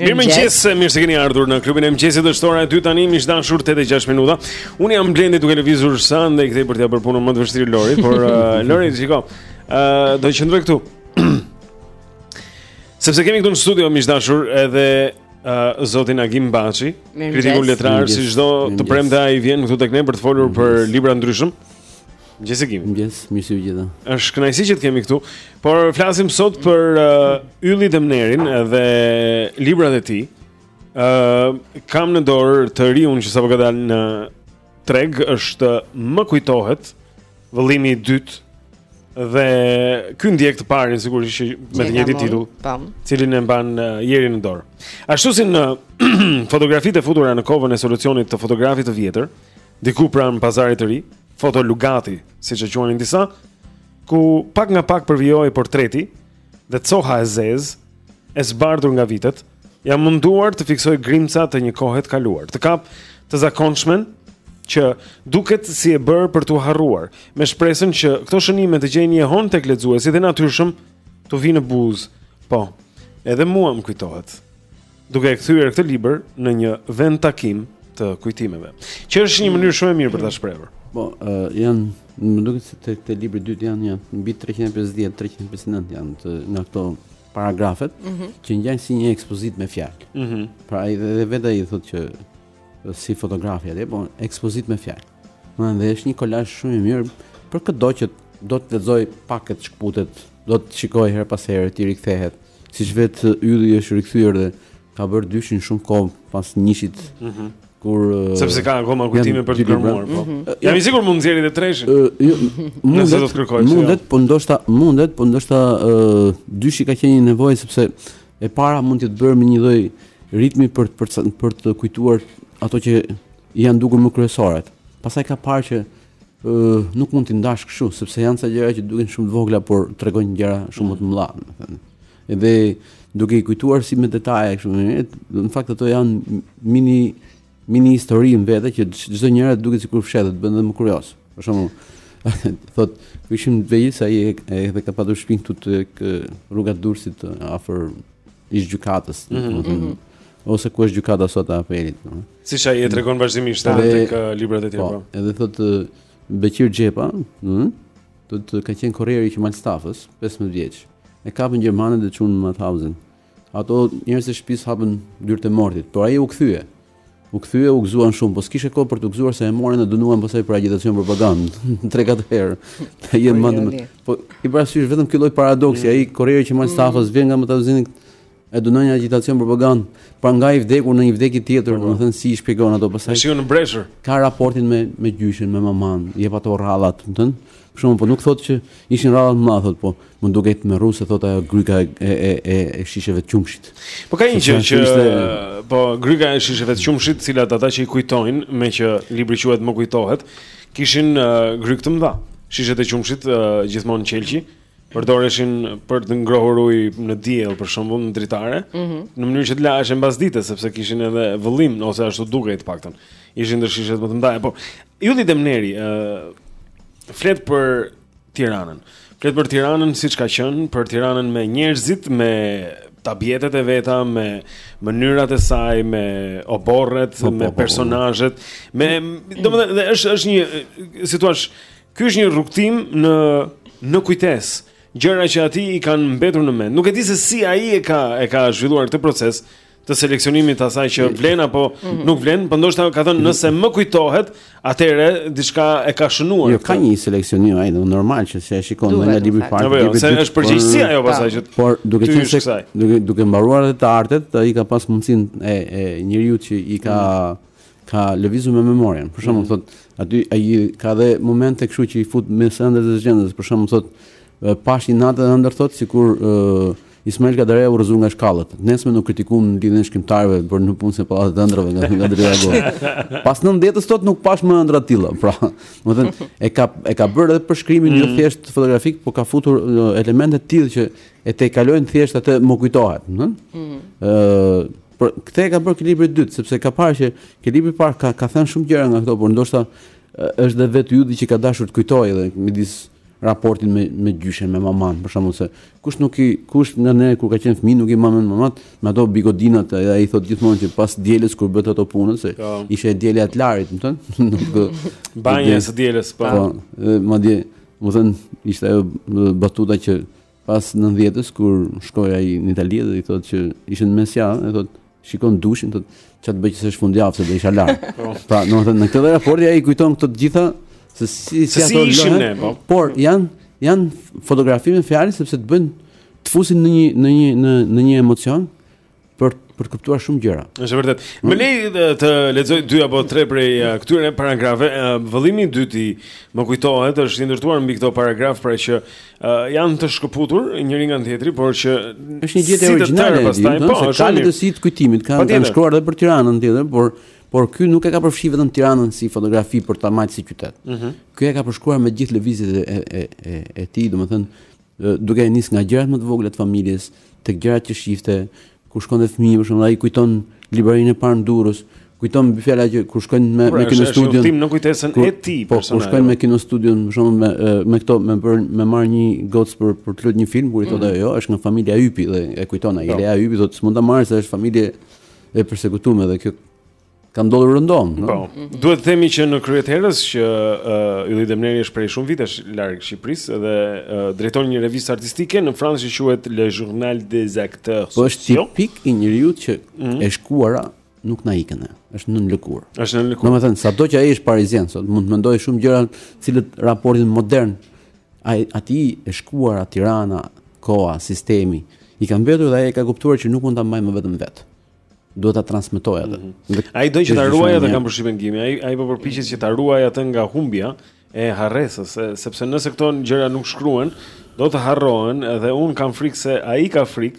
Mirëmëngjes, mirë se keni ardhur në klubin e mëngjesit është ora e dytë tani, miq të dashur 8 e 6 minuta Unë jam Blendi duke lëvizur sa andej këtej për t'ia bërë punën më të vështirë Lori Por, uh, Lori, shiko, uh, do qëndroj këtu Sepse kemi këtu në studio, miq të dashur edhe uh, zotin Agim Baçi Kritikun letrar, si çdo të premte ai vjen këtu tek ne për të folur për libra të ndryshëm Mëngjes Agim. Mëngjes, mirë se u gjeta. Është kënaqësi që të kemi këtu, po flasim sot për uh, Ylli Demnerin dhe librat e tij. Ë uh, kam në dorë të riun që sapo ka dalë në treg, është më kujtohet vëllimi i dytë dhe ky ndjek të parin sigurisht që me të njëjtin titull, po. të cilin e mban uh, Jeri në dorë. Ashtu si në fotografitë e futura në kovën e solucionit të fotografit të vjetër, diku pranë Pazarit të Ri, foto Lugati, siç e quanin disa, ku pak nga pak përvijohej portreti dhe coha e zezë e zbardhur nga vitet, jam munduar të fiksoj grimca të një kohe të kaluar. Të kap të zakonshmen që duket si e bërë për t'u harruar, me shpresën që këto shënime të gjejnë jehonë tek lexuesi dhe natyrshëm t'u vijë në buzë. Po, edhe mua më kujtohet. duke e kthyer këtë libër në një vend takim të kujtimeve, që është një mënyrë shumë e mirë për ta shprehur. Po, uh, janë, më duket se te, te libri dytë janë janë mbi 350, 359 janë të, nga këto paragrafet mm -hmm. që ngjajnë si një ekspozitë me fjalë. Mm -hmm. Pra ai dhe, dhe vetë ai thotë që si fotografi atje, po ekspozitë me fjalë. Domethënë është një kolazh shumë i mirë për këdo që do të lexojë pak këtë shkputet, do të shikojë herë pas herë ti rikthehet. Siç vetë Ylli është rikthyer dhe ka bërë dyshin shumë kohë pas njëshit. Mm -hmm. Kur sepse ka akoma kujtime për të gërmuar, po. Mm -hmm. Jam i sigurt mund të nxjerrë edhe treshin. Uh, jo, mundet, do të kërkoj. Mundet, jo. po ndoshta mundet, po ndoshta uh, dyshi ka qenë një nevojë sepse e para mund të jetë bërë me një lloj ritmi për të për të kujtuar ato që I janë dukur më kryesoret. Pastaj ka parë që ë nuk mund t'i ndash kështu, sepse janë ca gjëra që duken shumë të vogla, por tregojnë gjëra shumë më të mëdha, domethënë. Edhe duke i kujtuar si me detaje kështu më mirë, në fakt ato janë mini mini histori në vete, që çdo njëra duket sikur fshihet, të bën edhe më kurioz. Për shembull, thotë, ku ishim në Vejës, ai edhe ka patur shpinë këtu tek rruga e Durrësit afër ish gjykatës, mm -hmm. ose ku është gjykata sot e Apelit, domethënë. Siç ai e tregon vazhdimisht edhe tek uh, librat e tij po. po. Edhe thotë uh, Beqir Xhepa, ëh, hmm? thotë ka qenë korrier i Qemal Stafës, 15 vjeç. E kapën gjermanët dhe e çunë në Mauthausen. Ato njerëz të shtëpisë hapën dyrt e mortit, por ai u kthye. U kthye, u gëzuan shumë, po s'kishte kohë për të gëzuar se e morën dhe e dënuan pastaj për agitacion propagandë. Tre katër herë. Të jenë mandë më... Po, ki parasysh vetëm kjo lloj paradoksi, ai korrier i Qemal Stafës vjen nga Mauthausen E dënojnë agitacion propagandë pra nga i vdekur në një vdekje tjetër, po, po. domethënë si i shpjegon ato pastaj. Si në breshër. Ka raportin me me gjyshin, me maman, jep ato rradhat, domethënë. Për shkakun po nuk thotë që ishin rradhat më madh, po më duket me ruse thotë ajo gryka e e e e shisheve të qumshit. Po ka një gjë që po gryka e shisheve të qumshit, cilat ata që i kujtojnë me që libri quhet më kujtohet, kishin uh, grykë të mëdha. Shishet e qumshit uh, gjithmonë qelqi. përdoreshin për të ngrohur ujë në diell për shembull në dritare, mm -hmm. në mënyrë që të laheshin mbasdite sepse kishin edhe vëllim ose ashtu dukej të paktën. Ishin ndër shishet më të mëdha, po Ylli Demneri ë uh, flet për Tiranën. Flet për Tiranën siç ka qenë, për Tiranën me njerëzit, me tabiatet e veta me mënyrat e saj me oborret po, po, me po, po, po. personazhet me domethënë është është një si të thuash Ky është një rrugtim në në kujtesë, gjëra që atij i kanë mbetur në mend. Nuk e di se si ai e ka e ka zhvilluar këtë proces të seleksionimit të asaj që vlen apo mm -hmm. nuk vlen, por ndoshta ka thënë nëse më kujtohet, atëherë diçka e ka shënuar. Jo, ka një seleksionim ai, normal që se e shikon Duhet, nga libri i parë. Jo, se është përgjegjësi ajo pastaj që. Por duke qenë se duke duke mbaruar edhe të artet, ai ka pas mundësinë e, e njeriu që i ka mm -hmm. ka lëvizur me memorien. Për shembull, mm. thotë aty ai ka dhe momente kështu që i fut mes ëndrrës e zhgjëndrrës. Për shembull, thotë pashë një natë në ëndërr thotë sikur uh, Ismail Kadareja u rrëzu nga shkallët. Të nesërmen u kritikua në Lidhjen e Shkrimtarëve për në punën e Pallatit të Ëndrrave nga nga Dritëro Agolli. Pas 90-s thotë nuk pashë më ëndrra të tilla. Pra, do të e ka e ka bërë edhe përshkrimin mm. jo thjesht fotografik, por ka futur elemente të tilla që e tejkalojnë thjesht atë më kujtohet, ëh. Ëh, mm. Por këtë e ka bërë te libri i dytë, sepse ka parë që te libri i parë ka ka thënë shumë gjëra nga këto, por ndoshta është dhe vetë Ylli që ka dashur të kujtojë edhe midis raportin me me gjyshen, me maman, për shembull se kush nuk i kush nga ne kur ka qenë fëmijë nuk i mban mend mamatë, me ato bigodinat edhe ai thotë gjithmonë që pas së dielës kur bëheshin ato punë se pa. Po. ishte e dielja e larjes, me thënë, nuk banja e së dielës, po. po madje, me thënë, ishte ajo batuta që Pas nëndhjetës kur shkoi ai në Itali dhe i thotë që ishte në mesjavë, e thotë shikon dushin, thotë çfarë të bëj që s'është fundjavë se do isha larë. Po. pra, domethënë në këtë raport ai kujton këto të gjitha se si si ato ishin ne, po. Por janë janë fotografi me fjalë sepse të bëjnë të fusin në një në një në në një emocion për për të kuptuar shumë gjëra. Është vërtet. Më lër të lexoj dy apo tre prej këtyre paragrafeve. Vëllimi i dytë i më kujtohet është i ndërtuar mbi këto paragrafë pra që janë të shkëputur njëri nga tjetri, por që është një gjetje origjinale pastaj, po, se ka lidhësi të kujtimit, kanë kanë shkruar edhe për Tiranën të tjerë, por por ky nuk e ka përfshi vetëm Tiranën si fotografi për ta mbajt si qytet. Mm -hmm. Ky e ka përshkruar me gjithë lëvizjet e e e e tij, domethënë Duke nis nga gjërat më të vogla të familjes, tek gjërat që shifte, kur shkonte fëmijë, për shembull, ai kujton librarinë e parë në Durrës, kujton bie fjala që kur shkojnë me pra, me Kinostudion. Tim në kujtesën e tij po, personale. Kur shkojnë me Kinostudion, për shembull me me këto me bër me marr një gocë për për të luajtur një film, kur i thotë mm. ajo, është nga familja Ypi dhe e kujton ai. Po. Lea Ypi thotë s'mund ta marrë se është familje e persekutuar dhe kjo Ka ndodhur rëndom, no? Po. Mm -hmm. Duhet të themi që në krye të herës që uh, Ylli Demneri është prej shumë vitesh larg Shqipërisë dhe uh, drejton një revistë artistike në Francë që quhet Le Journal des Acteurs. Po është tipiku i njeriut që mm -hmm. e shkuara nuk na ikën. Është nën lëkurë. Është nën lëkurë. Domethënë, sado që ai është parizien, sot mund të mendojë shumë gjëra, të cilat raportin modern atij e shkuara Tirana, koha, sistemi, i ka mbetur dhe ai e ka kuptuar që nuk mund ta mbajë më vetëm vetë. duhet ta transmetojë atë. Mm -hmm. Ai do që ta ruajë atë kam përshtypjen Gimi. Ai ai po përpiqet që ta ruajë atë nga humbja e harresës, se, sepse nëse këto gjëra nuk shkruhen, do të harrohen dhe unë kam frikë se ai ka frikë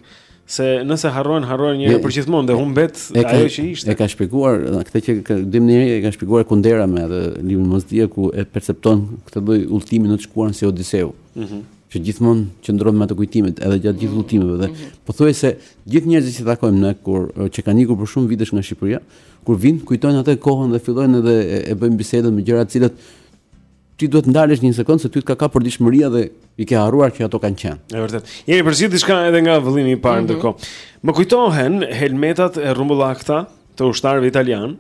se nëse harrohen harrohen njëherë përgjithmonë dhe humbet ajo që ishte. E ka shpjeguar këtë që dim njëri e ka shpjeguar Kundera me atë librin Mosdija ku e percepton këtë lloj udhëtimi në të shkuar si Odiseu. Mhm. Mm që gjithmonë qëndron me ato kujtimet edhe gjatë gjithë udhëtimeve dhe mhm. pothuajse gjithë njerëzit që takojmë ne kur që kanë ikur për shumë vitesh nga Shqipëria, kur vijnë kujtojnë atë kohën dhe fillojnë edhe e, e bëjnë bisedën me gjëra të cilat ti duhet ndalesh një sekondë se ty të ka kapur përditshmëria dhe i ke harruar që ato kanë qenë. Është vërtet. Keni përzier diçka edhe nga vëllimi i parë mm -hmm. ndërkohë. Më kujtohen helmetat e rrumbullakta të ushtarëve italianë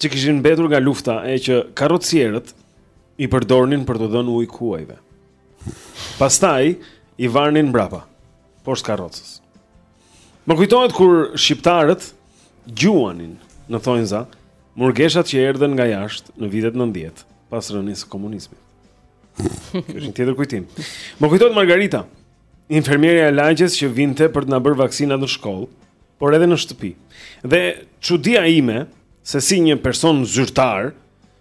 që kishin mbetur nga lufta e që karrocierët i përdornin për të dhënë ujë kuajve. Pastaj i varnin mbrapa, poshtë karrocës. Më kujtohet kur shqiptarët gjuanin në thonjza murgeshat që erdhën nga jashtë në vitet 90, pas rënies së komunizmit. Ky është një tjetër kujtim. Më kujtohet Margarita, infermierja e lagjes që vinte për të na bërë vaksinat në shkollë, por edhe në shtëpi. Dhe çudia ime se si një person zyrtar,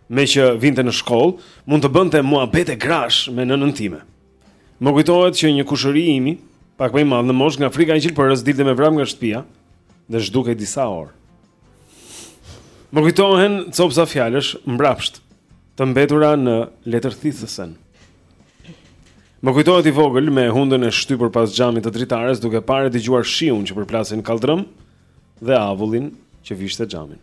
meqë vinte në shkollë, mund të bënte muhabete grash me nënën time. Më kujtohet që një kushëri i imi, pak më i madh në moshë nga frika e gjilpërës dilte me vrap nga shtëpia dhe zhdukej disa orë. Më kujtohen copsa fjalësh mbrapsht të mbetura në letërthithësen. Më kujtohet i vogël me hundën e shtypur pas xhamit të dritares duke parë e dëgjuar shiun që përplasej në kalldrëm dhe avullin që vishte xhamin.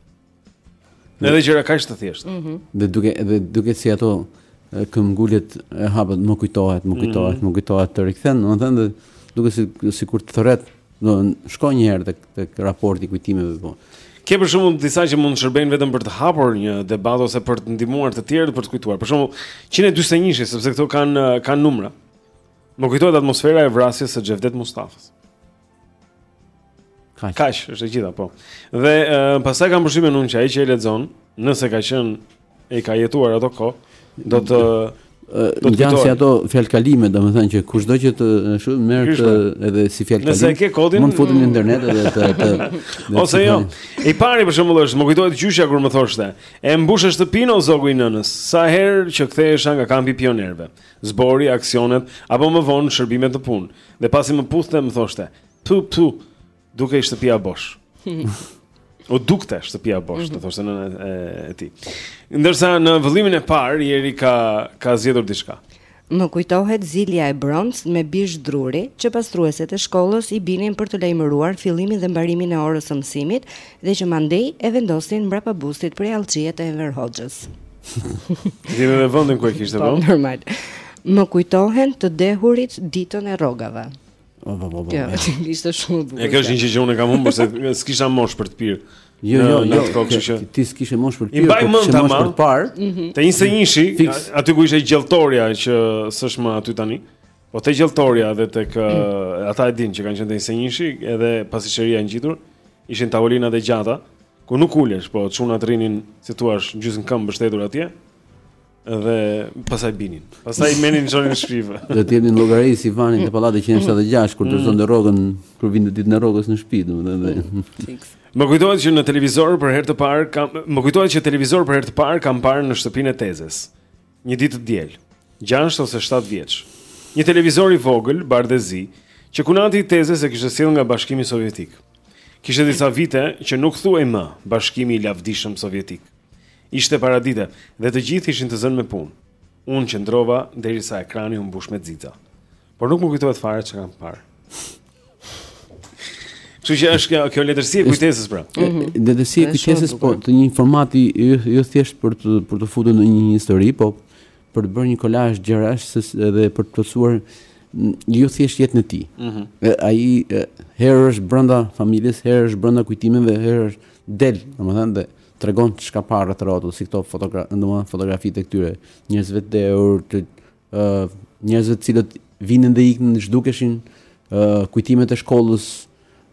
Edhe gjëra kaq të thjeshta. Mm -hmm. Dhe duket dhe duket si ato këmbënguljet e hapura më kujtohet, më kujtohet, mm -hmm. më kujtohet të rikthen, domethënë dhe duket si sikur të thërret, do shkoj një herë tek tek raporti i kujtimeve po. Ke për shembull disa që mund të shërbejnë vetëm për të hapur një debat ose për të ndihmuar të tjerët për të kujtuar. Për shembull, 141 sepse këto kanë kanë numra. Më kujtohet atmosfera e vrasjes së Xhevdet Mustafës. Kaq. Kaq, është e gjitha, po. Dhe uh, pastaj kam përshtypjen unë që ai që e lexon, nëse ka qenë e ka jetuar ato kohë, do të do të jenë si ato fjalëkalime, domethënë që kushdo që të ashtu merr të edhe si fjalëkalime. Nëse ke kodin, mund të futesh në internet edhe të të Ose jo. I pari për shembull është, më kujtohet gjyshja kur më thoshte, e mbushe shtëpinë o zogu i nënës, sa herë që kthehesha nga kampi i pionierëve. zbori, aksionet, apo më vonë shërbimet, punë. Dhe pasi më puthte, më thoshte, pu, pu, dukej shtëpia bosh. O dukte shtëpia bosh, të thoshte në e, e ti. Ndërsa në vëllimin e parë, Jeri ka, ka zgjedhur diçka. Më kujtohet zilja e bronztë me bisht druri, që pastrueset e shkollës i binin për të lajmëruar fillimin dhe mbarimin e orës së mësimit dhe që mandej e vendosnin mbrapa bustit prej allçie të Enver Hoxhës. Dhe në vendin ku e kishte po. po normal. Më kujtohen të dehurit ditën e rrogave. Po po po. Ja, po. ishte shumë bukur. E kjo është një gjë që unë kam humbur se s'kisha moshë për të pirë. Jo, jo, jo, kokë që ti s'kishe moshë për të pirë, po kishe moshë për të parë. Mhm. Te 21-shi, aty ku ishte gjelltorja që s'është më aty tani. Po te gjelltorja dhe tek mm. ata e din që kanë qenë te 21-shi, edhe pastiçeria ngjitur, ishin tavolina të gjata ku nuk ulesh, po çunat rrinin, si thua, gjysmë këmbë mbështetur atje. Dhe pasaj binin. Pasaj i merrnin çonin nëpër shpive. Do të jepnin llogari si vanin te pallati 176 kur dorëzonin rrogën, kur vinin ditën e rrogës në shtëpi, domethënë. Më kujtohet që në televizor për herë të parë kam më kujtohet që televizor për herë të parë kam parë në shtëpinë e tezes. Një ditë të diel, gjashtë ose shtatë vjeç, një televizor i vogël bardhezi, që kunati i tezes e kishte sjellë nga Bashkimi Sovjetik. Kishte disa vite që nuk thuhej më Bashkimi i Lavdishëm Sovjetik. Ishte paradite dhe të gjithë ishin të zënë me punë. Unë qëndrova derisa ekrani u mbush me xixa. Por nuk më kujtohet fare çka kam parë. Kështu që është kjo kjo letërsi e kujtesës pra. Mhm. Letërsi e kujtesës po të një formati jo, jo thjesht për të për të futur në një histori, po për të bërë një kolazh gjërash edhe për të plotësuar jo thjesht jetën e tij. Ëh. Mm -hmm. Ai herë është brenda familjes, herë është brenda kujtimeve, herë është del, domethënë dhe tregon ç'ka parë rrotull si këto fotografi, domethënë fotografitë e këtyre njerëzve të dehur të ë uh, njerëzve të cilët vinin dhe iknin dhe zhdukeshin, ë uh, kujtimet e shkollës,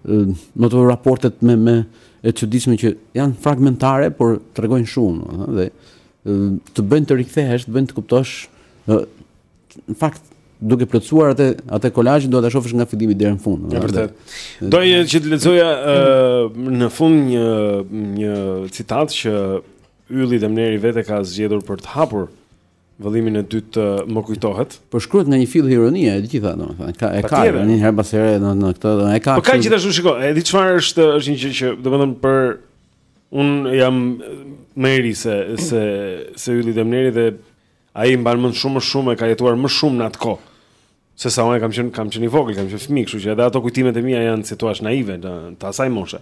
ë uh, domethënë raportet me me e çuditshme që janë fragmentare, por tregojnë shumë, ë uh, dhe uh, të bëjnë të rikthehesh, të bëjnë të kuptosh ë uh, në fakt duke plotësuar atë atë kolazh do ta shohësh nga fillimi deri në fund. Është vërtet. Doja që të lexoja uh, në fund një një citat që Ylli Demneri vetë ka zgjedhur për të hapur vëllimin e dytë të më kujtohet. Përshkohet nga një fill ironie e gjitha, domethënë, ka e ka një herë pas here në në këtë, domethënë e ka. Po ka gjithashtu shiko, e di çfarë është, është një gjë që domethënë për un jam më i ri se se se Ylli Demneri dhe ai mban mend shumë më shumë e ka jetuar më shumë në atë kohë. Se sa unë kam qenë kam qenë i vogël, kam qenë fëmijë, kështu që edhe ato kujtimet e mia janë si thuash naive në të asaj moshe.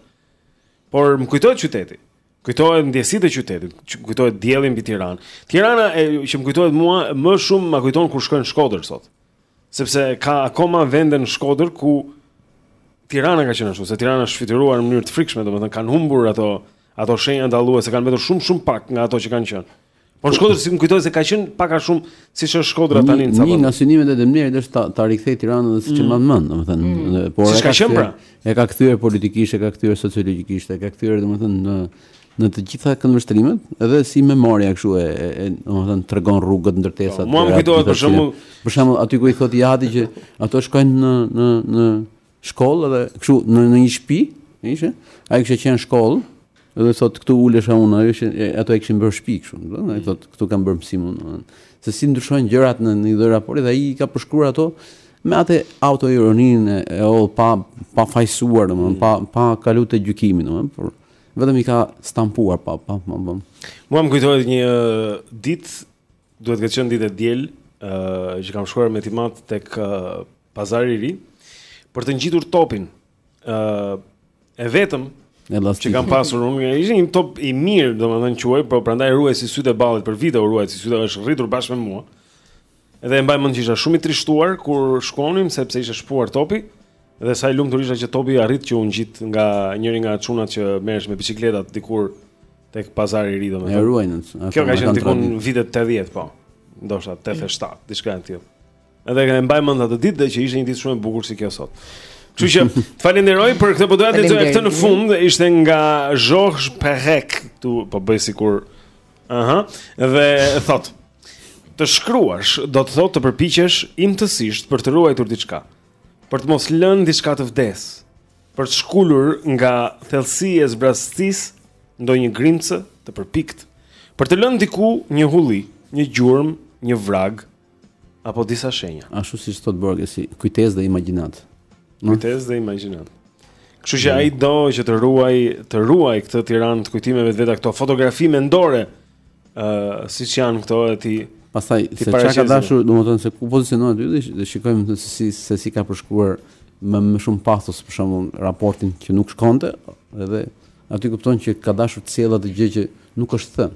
Por më kujtohet qyteti. Më kujtohet ndjesitë e qytetit, më kujtohet dielli mbi Tiranë. Tirana që më kujtohet mua më shumë ma kujton kur shkoj në Shkodër sot. Sepse ka akoma vende në Shkodër ku Tirana ka qenë ashtu, se Tirana është shfytyruar në mënyrë të frikshme, domethënë kanë humbur ato ato shenja dalluese, kanë mbetur shumë shumë pak nga ato që kanë qenë. Por Shkodra si më kujtohet se ka qenë pak a shumë siç është Shkodra tani në Sabanë. Një nga synimet e Demnerit është ta, ta rikthejë Tiranën dhe siç e mban mend, domethënë, dhe- por Mm. Siç ka qenë, pra. kthyer- e ka kthyer politikisht, e ka kthyer sociologjikisht, e ka kthyer domethënë në në të gjitha këndvështrimet, edhe si memoria kështu e, e, e domethënë tregon rrugët, ndërtesat. Po, mua më gjërat, kujtohet, gjitha për shembull- cilat- për shembull aty ku i thotë i ati që ato shkojnë në në në shkollë dhe kështu në në një shtëpi, ishte, ai kishte qenë shkollë, dhe thotë këtu ulesha unë, ajo ishte ato e kishin bërë shtëpi kështu, domethënë mm. thotë këtu kam bërë mësimin, domethënë se si ndryshojnë gjërat në një lloj raporti dhe ai i ka përshkruar ato me atë autoironinë e o pa pa fajësuar, domethënë mm. pa pa kalu te gjykimi, domethënë por vetëm i ka stampuar pa pa pa. pa. Mua më kujtohet një ditë, duhet të ketë qenë ditë e diel, ë uh, që kam shkuar me tim at tek uh, Pazari i ri për të ngjitur topin. ë uh, E vetëm elastik. Që kam pasur unë nga ishte një top i mirë, domethënë quaj, por prandaj u ruajt si sytë e ballit për vite u ruajt si sytë është rritur bashkë me mua. Edhe e mbaj mend që isha shumë i trishtuar kur shkonim sepse ishte shpuar topi dhe sa i lumtur isha që topi arrit që u ngjit nga njëri nga çunat që merreshin me biçikletat dikur tek pazari i ri domethënë. E ruajnë. Kjo ka qenë diku në vitet 80 po. Ndoshta 87, diçka e tillë. Edhe e mbaj mend atë ditë dhe që ishte një ditë shumë e bukur si kjo sot. Kështu që të falenderoj për këtë po doja të lexoj këtë në fund, ishte nga Georges Perec, tu po bëj sikur. Aha, dhe thotë. Të shkruash do të thotë të përpiqesh imtësisht për të ruajtur diçka, për të mos lënë diçka të vdesë, për të shkulur nga thellësia e zbrazëtisë ndonjë grimcë të përpiktë, për të lënë diku një hulli, një gjurmë, një vrag, apo disa shenja. Ashtu siç thotë Borgesi, kujtesë dhe imagjinatë. Kujtesë dhe imagjinatë. Kështu që ai do që të ruajë, të ruajë këtë Tiranë të kujtimeve të veta këto fotografi mendore. ë uh, siç janë këto e ti pastaj se çka ka dashur, domethënë se ku pozicionohet ylli dhe shikojmë se si se si ka përshkruar me më shumë pathos për shembull raportin që nuk shkonte edhe aty kupton që ka dashur të sjellë atë gjë që nuk është thënë.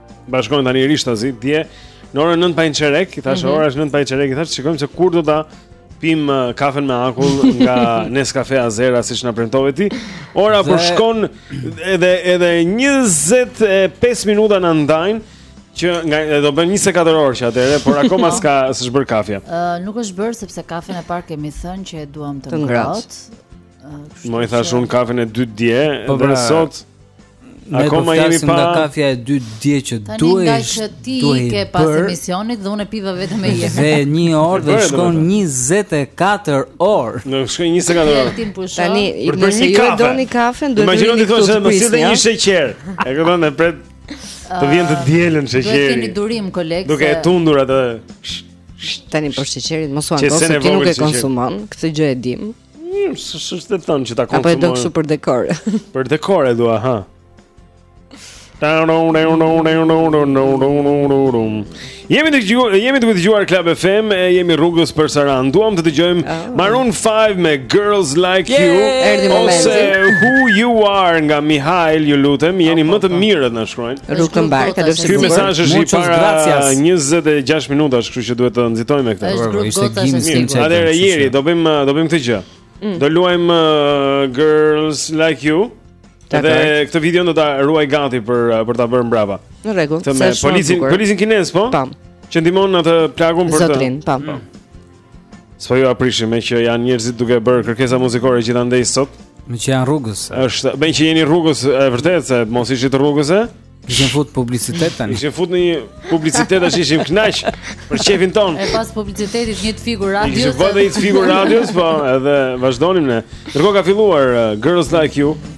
Bashkojnë tani rishtazi dje në orën 9 pa një çerek, i thashë mm -hmm. ora është 9 pa një çerek, i thashë shikojmë se kur do ta pimë uh, kafen me akull nga Nescafe Azera siç na premtove ti. Ora po shkon edhe edhe 25 minuta na ndajnë që do bëhen 24 orë që atëherë, por akoma no. s'ka s'është bërë kafja. Ë uh, nuk është bërë sepse kafen e parë kemi thënë që e duam të ngrohtë. Uh, Mo, i thashë unë kafen e dytë dje, po pra sot Ne po Akoma jemi pa nga kafja e dytë dje që duhej. Tani nga që ti duhej, ke pas për, emisionin dhe unë piva vetëm me jetë. Dhe 1 orë dhe shkon 24 orë. Do shkojë 24 orë. Tani për të një kafe. Doni kafen, duhet të jeni këtu. Imagjino t'i thoshe më sill një sheqer. E kupton me pret të vjen të dielën sheqeri. Duhet të keni durim kolegë. Duke e tundur atë. Tani për sheqerin mos u anko, ti nuk e konsumon, këtë gjë e dimë. Mm, S'është të thënë që ta konsumoj. Apo e do kështu për dekor. Për dekor e dua, ha. Jemi duke dëgjuar, jemi duke dëgjuar Club FM e jemi rrugës për Sarandë. Duam të dëgjojmë oh. Maroon 5 me Girls Like You ose Who You Are nga Mihail, ju lutem, jeni më të mirët na shkruajnë. Rrugë të mbarë, kalofshi bukur. Ky mesazh është i para 26 minutash, kështu që duhet të nxitojmë me këtë. Është grup gotash. Atëherë Lori do bëjmë do bëjmë këtë gjë. Mm. Do luajmë uh, Girls Like You. Dhe këtë video do ta ruaj gati për uh, për ta bërë mbrapa. Në rregull. Me policin, policin kinez, po? Tam. Që ndihmon atë plakun për të. Zotrin, tam. Po. Mm. S'po ju a prishim meqë janë njerëzit duke bërë kërkesa muzikore gjithandej sot. Meqë janë rrugës. Është, meqë jeni rrugës e vërtetë se mos ishit rrugës e? Kishim fut publicitet tani. Kishim fut ne një publicitet tash ishim kënaq për shefin tonë. E pas publicitetit një jingle radios. Kishim vënë një jingle radios, po edhe vazhdonim ne. Ndërkohë ka filluar uh, Girls Like You.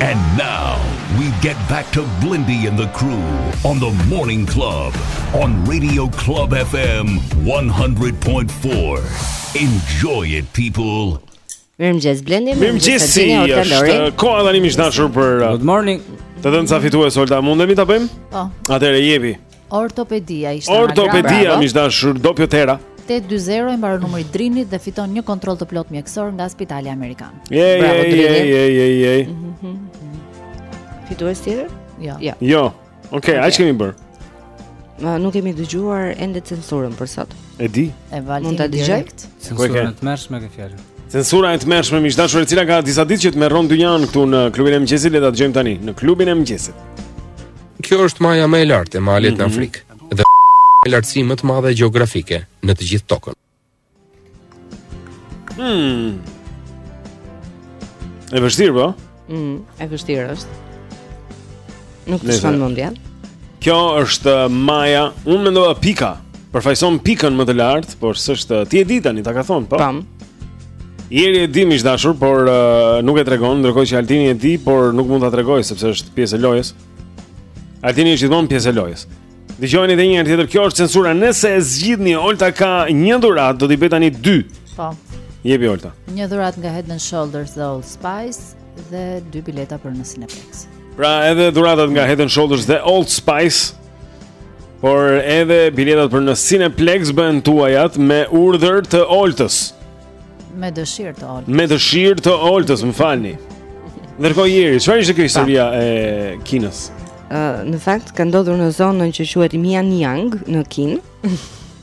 And now we get back to Blendi and the crew on the Morning Club on Radio Club FM 100.4. Enjoy it people. Mirëmëngjes Blendi, mirëmëngjes Tini, Olta, Lori. Është koha tani miq të dashur për uh, Good morning. Të dhënë ca fitues Olta, mundemi ta bëjmë? Po. Atëherë jepi. Ortopedia ishte anagrama. Ortopedia miq të dashur, do pjo tera. 820 e mbaron numri i Drinit dhe fiton një kontroll të plotë mjekësor nga Spitali Amerikan. Je je je je je je. Mhm. Fitues tjetër? Jo. Jo. Jo. Okej, a ç'kemi bërë? Ma nuk kemi dëgjuar ende censurën për sot. E di. E vallë. Mund ta dëgjoj? Censura e tmerrshme këtë fjalë. Censura e tmerrshme miq të dashur, e cila ka disa ditë që tmerron dynjan këtu në klubin e mëngjesit, le ta dëgjojmë tani në klubin e mëngjesit. Kjo është maja më e lartë e malit mm -hmm. në mhm. Afrikë dhe e lartësi më të madhe gjeografike në të gjithë tokën. Hmm. E vështirë po? Mm, e vështirë është. Nuk të shkon mendja. Kjo është uh, maja, unë mendova pika. Përfaqëson pikën më të lartë, por s'është ti e di tani, ta ka thënë, po. Tam. Jeri e di miq të dashur, por uh, nuk e tregon, ndërkohë që Altini e di, por nuk mund ta tregojë sepse është pjesë e lojës. Altini është gjithmonë pjesë e lojës. Dëgjojeni edhe një herë tjetër, kjo është censura. Nëse e zgjidhni, Olta ka një dhuratë, do t'i bëj tani dy. Po. Jepi Olta. Një dhuratë nga Head and Shoulders dhe Old Spice dhe dy bileta për në Cineplex. Pra edhe dhuratat nga Head and Shoulders dhe Old Spice Por edhe biletat për në Cineplex bëhen tuajat me urdhër të Oltës. Me dëshirë të Oltës. Me dëshirë të Oltës, më falni. Ndërkohë Jeri, çfarë ishte kjo historia e Kinës? Ë, uh, në fakt ka ndodhur në zonën që quhet Mianyang në Kinë.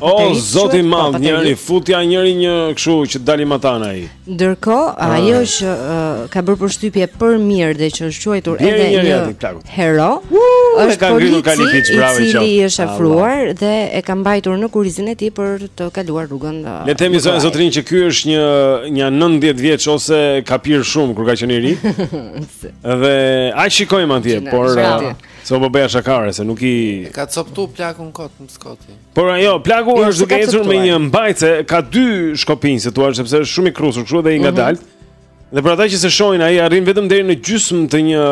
O zoti i madh, njëri futja njërit një kështu që të dali matanë ai. Ndërkohë, ah. ajo që uh, ka bërë përshtypje për mirë dhe që është quajtur edhe një hero, është polici i cili është afruar dhe e ka mbajtur në kurrizin e tij për të kaluar rrugën. Uh, Le të themi zotë zotërinë që ky është një një 90 vjeç ose ka pirë shumë kur ka qenë i ri. Dhe ai shikojmë atje, por uh, Se po bëja shaka re se nuk i E ka coptu plakun kot në skoti. Por jo, plaku është duke ecur me një mbajtse, ka dy shkopinj si i thua sepse është shumë i kërrusur kështu dhe i ngadalt. Mm -hmm. Dhe për ata që s'e shohin ai arrin vetëm deri në gjysmë të një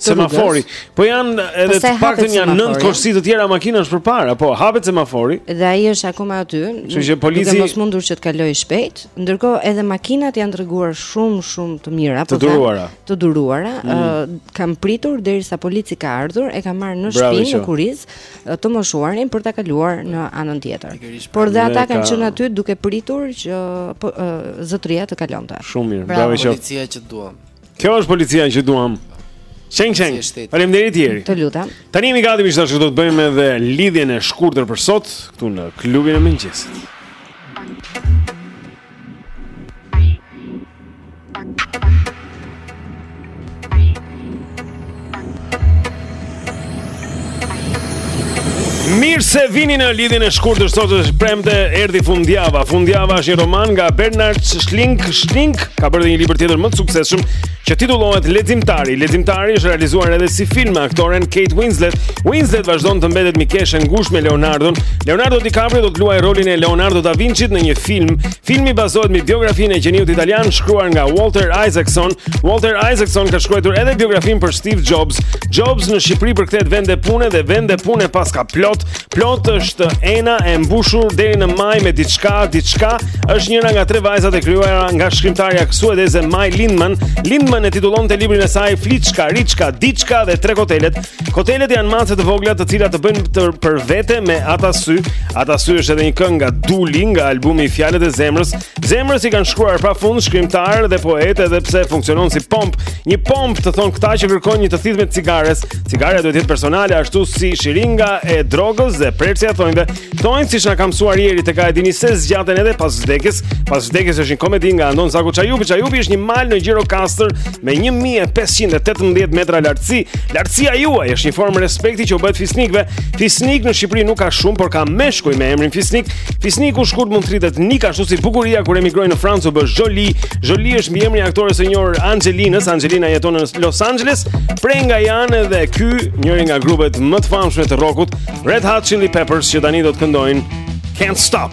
semafori. Po janë edhe të paktën janë nëntë korsi të tjera makinash përpara, po hapet semafori. Dhe ai është akoma aty. Kështu që polici nuk është mundur që të kalojë shpejt. Ndërkohë edhe makinat janë treguar shumë shumë të mira, po. Të duruara. të duruara, mm. uh, kanë pritur derisa polici ka ardhur, e ka marrë në shpinë në kurriz të moshuarin për ta kaluar në anën tjetër. Por dhe ata kanë qenë aty duke pritur që po, uh, zotëria të kalonte. Shumë mirë. Bravo, Bravo policia që duam. Kjo është policia që duam. Sheng sheng. Faleminderit Jeri. Të lutem. Tani jemi gati me çfarë do të bëjmë edhe lidhjen e shkurtër për sot këtu në klubin e mëngjesit. Mirë se vini në lidhjen e shkurtër sot është premte erdhi fundjava. Fundjava është një roman nga Bernard Schlink. Schlink ka bërë edhe një libër tjetër më të suksesshëm që titullohet Leximtari. Leximtari është realizuar edhe si film me aktoren Kate Winslet. Winslet vazhdon të mbetet mikeshe e ngushtë me Leonardon. Leonardo DiCaprio do të luajë rolin e Leonardo da Vinçit në një film. Filmi bazohet mbi biografinë e gjeniut italian shkruar nga Walter Isaacson. Walter Isaacson ka shkruar edhe biografinë për Steve Jobs. Jobs në Shqipëri përkthehet vende pune dhe vende pune paska plot, Plot është ena e mbushur deri në majë me diçka. Diçka është njëra nga tre vajzat e krijuara nga shkrimtarja suedeze Maj Lindman. Lindman e titullonte librin e saj Fliçka, Riçka, Diçka dhe tre kotelet. Kotelet janë mace të vogla të cilat të bëjnë për vete me ata sy. Ata sy është edhe një këngë nga Duli nga albumi Fjalët e zemrës. Zemrës i kanë shkruar pa fund shkrimtarë dhe poetë edhe pse funksionon si pompë. Një pompë të thonë këta që kërkojnë një të thithme cigares. Cigarja duhet të jetë personale ashtu si shiringa e drogës dhe prerësja e thonjve. Thonjtë siç na ka mësuar Jeri te A e dini se se zgjaten edhe pas vdekjes. Pas vdekjes është një komedi nga Andon Zako Çajupi. Çajupi është një mal në Gjirokastër me 1518 metra lartësi. Lartësia juaj është një formë respekti që u bëhet fisnikëve. Fisnik në Shqipëri nuk ka shumë, por ka meshkuj me emrin Fisnik. Fisniku shkurt mund të thirret Nik ashtu si Bukuria kur emigroi në Francë u bë Jolie. Jolie është mbiemri i aktores së njohur Angelinës. Angelina jeton në Los Angeles. Prej nga janë edhe ky, njëri nga grupet më të famshme të rockut, Red Hot Chili Peppers, që tani do të këndojnë Can't Stop.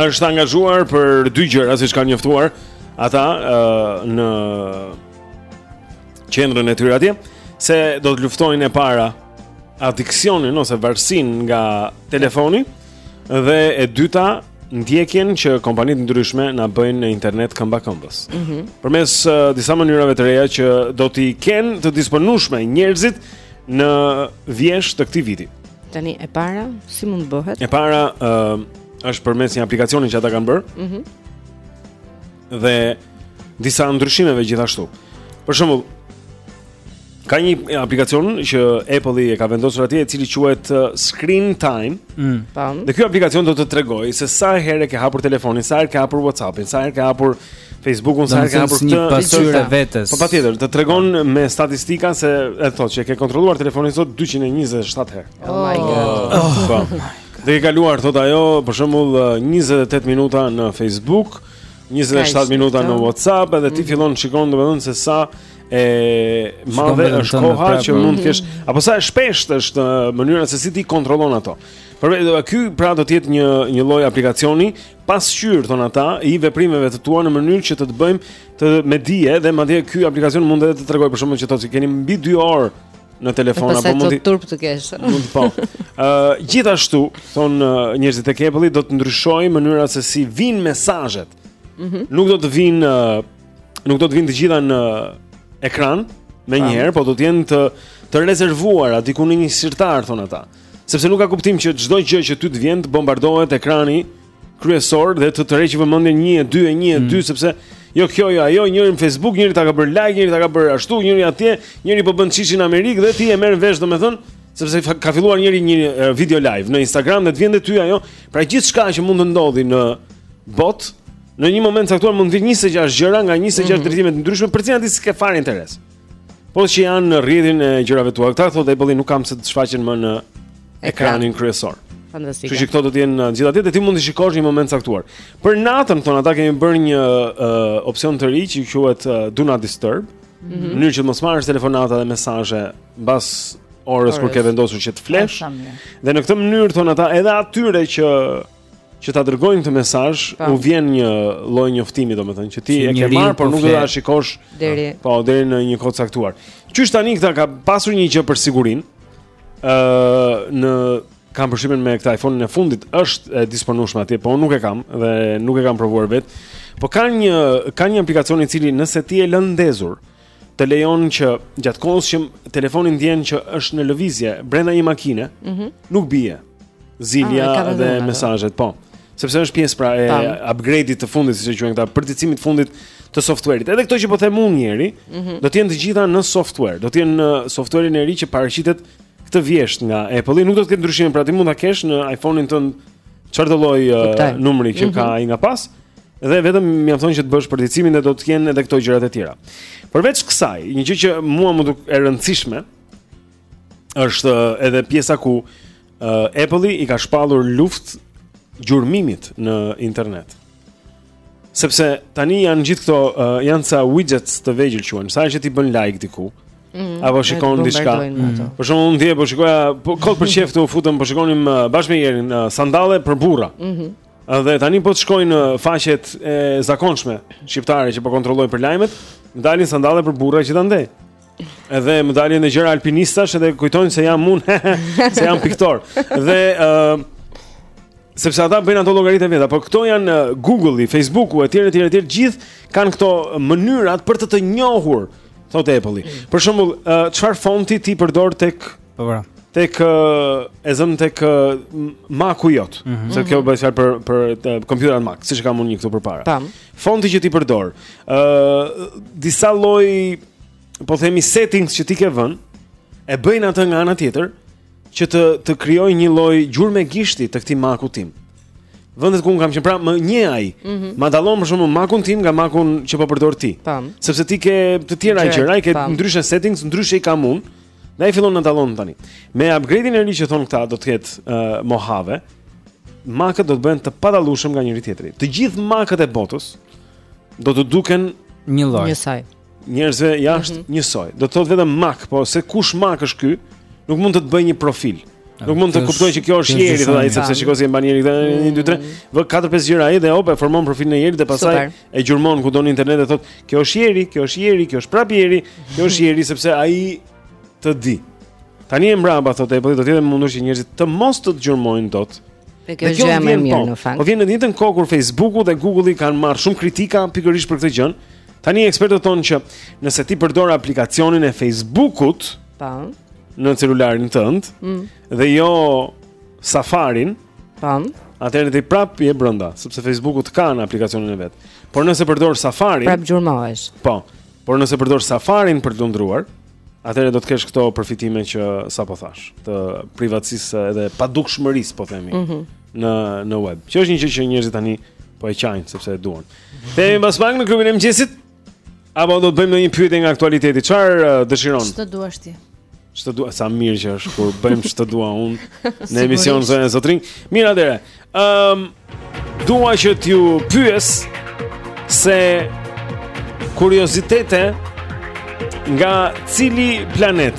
është angazhuar për dy gjëra siç kanë njoftuar ata uh, në qendrën e tyre atje se do të luftojnë e para adiksionin ose varësinë nga telefoni dhe e dyta ndjekjen që kompani të ndryshme na bëjnë në internet këmba këmbës. Mm -hmm. Përmes uh, disa mënyrave të reja që do t'i kenë të disponueshme njerëzit në vjeshtë të këtij viti. Tani e para si mund të bëhet? E para ë uh, është përmes një aplikacioni që ata kanë bërë. Mhm. Mm dhe disa ndryshimeve gjithashtu. Për shembull, ka një aplikacion që Apple-i e ka vendosur atje, i cili quhet uh, Screen Time. Mm. Dhe ky aplikacion do të tregojë se sa herë ke hapur telefonin, sa herë ke hapur WhatsApp-in, sa herë ke hapur Facebook-un, sa herë ke hapur këtë. Pasqyrë e vetes. Po patjetër, të tregon me statistika se e thotë që e ke kontrolluar telefonin sot 227 herë. Oh my god. Oh. Dhe ke kaluar thotë ajo, për shembull 28 minuta në Facebook, 27 minuta në WhatsApp, edhe ti mhm. fillon shikon domethënë se sa e madhe është koha që mund të kesh, mhm. apo sa e shpeshtë është mënyra se si ti kontrollon ato. Por ky pra do të jetë një një lloj aplikacioni pasqyrë thonë ata i veprimeve të tua në mënyrë që të të bëjmë me dije dhe madje ky aplikacion mund edhe të tregojë për shembull që thotë se keni mbi 2 orë në telefon apo mund të turp të kesh. Mund po. Ë gjithashtu thonë njerëzit e Apple-it do të ndryshojë mënyra se si vijnë mesazhet. Mm -hmm. Nuk do të vijnë nuk do të vijnë të gjitha në ekran menjëherë, po do të jenë të të rezervuara diku në një sirtar thonë ata. Sepse nuk ka kuptim që çdo gjë që ty të vjen të bombardohet ekrani kryesor dhe të tërheqë vëmendjen 1 e 2 e 1 e 2 mm. sepse jo kjo jo ajo njëri në Facebook njëri ta ka bërë like njëri ta ka bërë ashtu njëri atje njëri po bën çishin në Amerikë dhe ti e merr vesh domethënë sepse ka filluar njëri një video live në Instagram dhe të vjen te ty ajo pra gjithçka që mund të ndodhë në botë në një moment të caktuar mund të vijnë 26 gjëra nga 26 mm -hmm. drejtime të ndryshme për të cilat ti s'ke fare interes Po që janë në rrjedhën e gjërave tua. Këto thotë Apple-i nuk ka pse të shfaqen më në ekranin kryesor. Fantastike. Kështu që këto do të jenë në gjithë atë dhe ti mund të shikosh një moment të caktuar. Për natën thonë ata kemi bërë një uh, opsion të ri që quhet uh, Do Not Disturb. Mm -hmm. Në mënyrë që të mos marrësh telefonata dhe mesazhe mbas orës kur ke vendosur që të flesh. Dhe në këtë mënyrë thonë ata edhe atyre që që ta dërgojnë këtë mesazh, po. u vjen një lloj njoftimi domethënë që ti e ke marrë por po nuk do ta shikosh deri po deri në një kohë të caktuar. Qysh tani këto ka pasur një gjë për sigurinë. ë uh, në kam përshtypjen me këtë iPhone-in e fundit është e disponueshme atje, po unë nuk e kam dhe nuk e kam provuar vetë. Po kanë një kanë një aplikacion i cili nëse ti e lën ndezur, të lejon që gjatë kohës që telefoni ndjen që është në lëvizje brenda një makine, mm -hmm. nuk bie zilja ah, dhe mesazhet, po. Sepse është pjesë pra e upgrade-it të fundit, siç e quajnë këta, përditësimit të fundit të software-it. Edhe këto që po them unë njëri, mm -hmm. do të jenë të gjitha në software, do të jenë në software-in e ri që paraqitet këtë vjeshtë nga Apple-i, nuk do të ketë ndryshime, pra ti mund ta kesh në iPhone-in tënd çfarëdo lloj uh, numri që mm -hmm. ka mhm. ai nga pas, Dhe vetëm mjafton që të bësh përditësimin dhe do të kenë edhe këto gjërat e tjera. Përveç kësaj, një gjë që mua m'u duk e rëndësishme është edhe pjesa ku uh, Apple-i i ka shpallur luftë gjurmimit në internet. Sepse tani janë gjithë këto uh, janë ca widgets të vegjël quhen, sa që ti bën like diku. Mm -hmm. Apo shikon diçka. Mm -hmm. Për shembull, unë dje po shikoja po kot për qejf u futëm, po shikonim uh, bashkë me Jerin uh, sandale për burra. Mm -hmm. Dhe tani po të shkoj në faqet e zakonshme shqiptare që po kontrolloj për lajmet, më dalin sandale për burra që ta ndej. Edhe më dalin edhe gjëra alpinistash edhe kujtojnë se jam unë, se jam piktor. Dhe ë uh, sepse ata bëjnë ato llogaritë vetë, por këto janë Google-i, Facebook-u etj etj etj, të gjithë kanë këto mënyrat për të të njohur, thotë Apple-i. Për shembull, çfarë uh, fonti ti përdor tek Po po. Tek e zëmë tek Macu jot, mm -hmm. se kjo bëhet fjalë për për kompjuterin Mac, siç e kam unë një këtu përpara. Tam. Fonti që ti përdor, ë uh, disa lloj po themi settings që ti ke vënë, e bëjnë atë nga ana tjetër që të të krijojë një lloj gjurme gishti të këtij Macut tim. Vendet ku unë kam qenë pra më njeh ai. Mm -hmm. Ma dallon për shembull Macun tim nga Macun që po përdor ti. Tam. Sepse ti ke të tjera gjëra, ke ndryshe settings, ndryshe i kam unë. Dhe ai fillon na dallon tani. Me upgrade-in e ri që thonë këta do të ketë uh, Mojave. Makët do të bëhen të padallueshëm nga njëri tjetri. Të gjithë makët e botës do të duken një lloj. Njësoj. Njerëzve jashtë mm -hmm. njësoj. Do të thotë vetëm mak, po se kush mak është ky, nuk mund të të bëjë një profil. Ah, nuk mund të kuptojë që kjo është Jeri, thotë ai sepse shiko si e mban Jeri këta 1 2 3, vë 4 5 gjëra ai dhe hop e formon profilin e Jerit dhe pastaj e gjurmon kudo në internet e thot, kjo është Jeri, kjo është Jeri, kjo është prap Jeri, kjo është Jeri sepse ai të di. Tani e mbrapa thot Apple do të jetë e mundur që njerëzit të mos të gjurmojnë dot. Dhe kjo është gjë e mirë po. në fakt. Po vjen në të njëjtën kohë kur Facebooku dhe Google'i kanë marrë shumë kritika pikërisht për këtë gjë. Tani ekspertët thonë që nëse ti përdor aplikacionin e Facebookut, po, në celularin tënd mm. dhe jo Safarin, Po. Atëherë ti prap je brenda, sepse Facebooku të ka në aplikacionin e vet. Por nëse përdor Safari, prap gjurmohesh. Po. Por nëse përdor Safarin për të lundruar, atëherë do të kesh këto përfitime që sapo thash, të privatësisë edhe padukshmërisë, po themi, mm -hmm. në në web. Që është një gjë që njerëzit tani po e qajnë sepse e duan. Kthehemi pas pak në klubin e mëngjesit. Apo do të bëjmë ndonjë pyetje nga aktualiteti? Çfarë dëshiron? Ç'të duash ti? Ç'të dua sa mirë që është kur bëjmë ç'të dua unë në emision zonja e zotërinj. Mirë atëherë. Ëm um, dua që t'ju pyes ca kuriozitete nga cili planet?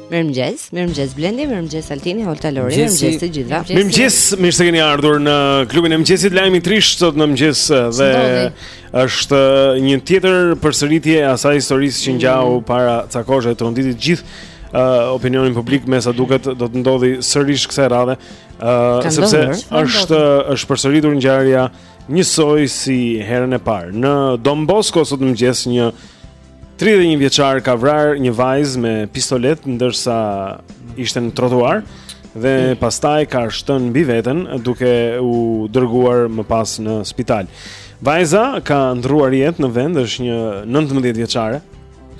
Mirëmëngjes, mirëmëngjes Blendi, mirëmëngjes Altini, Holta Lori, mirëmëngjes të gjithëve. Mirëmëngjes, mirë se keni ardhur në klubin e mëngjesit. Lajmi i trisht sot në mëngjes dhe është një tjetër përsëritje e asaj historisë që ngjau mm. para ca kohësh e tronditi gjithë uh, opinionin publik me sa duket do të ndodhi sërish kësaj radhe, uh, sepse është është përsëritur ngjarja njësoj si herën e parë. Në Don Bosco sot në mëngjes një 31 vjeçar ka vrarë një vajzë me pistoletë ndërsa ishte në trotuar dhe mm. pastaj ka shtënë mbi veten duke u dërguar më pas në spital. Vajza ka ndërruar jetë në vend, është një 19 vjeçare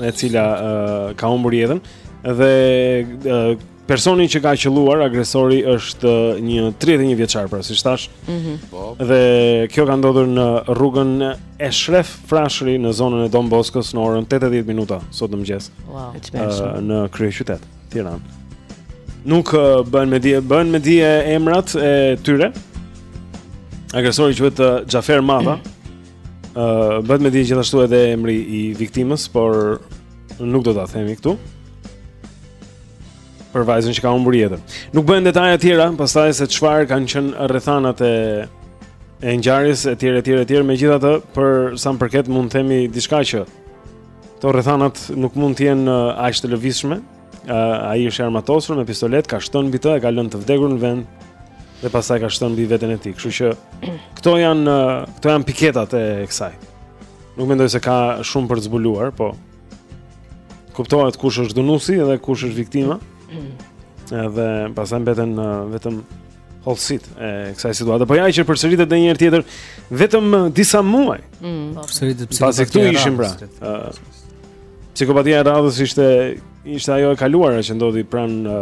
e cila uh, ka humbur jetën dhe uh, Personi që ka qëlluar agresori është një 31 vjeçar, pra siç thashë. Mhm. Mm po. Dhe kjo ka ndodhur në rrugën Eshref Frashëri në zonën e Don Boskos në orën 8 e 10 minuta sot në mëngjes. Wow. Uh, në kryeqytet, Tiranë. Nuk uh, bëhen me dije, bëhen me dije emrat e tyre. Agresori quhet uh, Xhafer Madha. Ë uh, bëhet me dije gjithashtu edhe emri i viktimës, por nuk do ta themi këtu. për vajzën që ka humbur jetën. Nuk bëhen detaje të tjera, pastaj se çfarë kanë qenë rrethanat e e ngjarjes etj etj etj, megjithatë për sa më përket mund të themi diçka që këto rrethanat nuk mund të jenë uh, aq të lëvizshme. Uh, ai është i armatosur me pistoletë, ka shtënë mbi të, e ka lënë të vdekur në vend dhe pastaj ka shtënë mbi veten e tij. Kështu që këto janë uh, këto janë piketat e kësaj. Nuk mendoj se ka shumë për të zbuluar, po kuptohet kush është dhunuesi dhe kush është viktima. Edhe pastaj mbeten uh, vetëm hollësitë e kësaj situate. Po ja që përsëritet edhe një herë tjetër vetëm uh, disa muaj. Mm. Po, përsëritet pse pasi këtu ishim pra. Uh, psikopatia e radhës ishte ishte ajo e kaluara që ndodhi pranë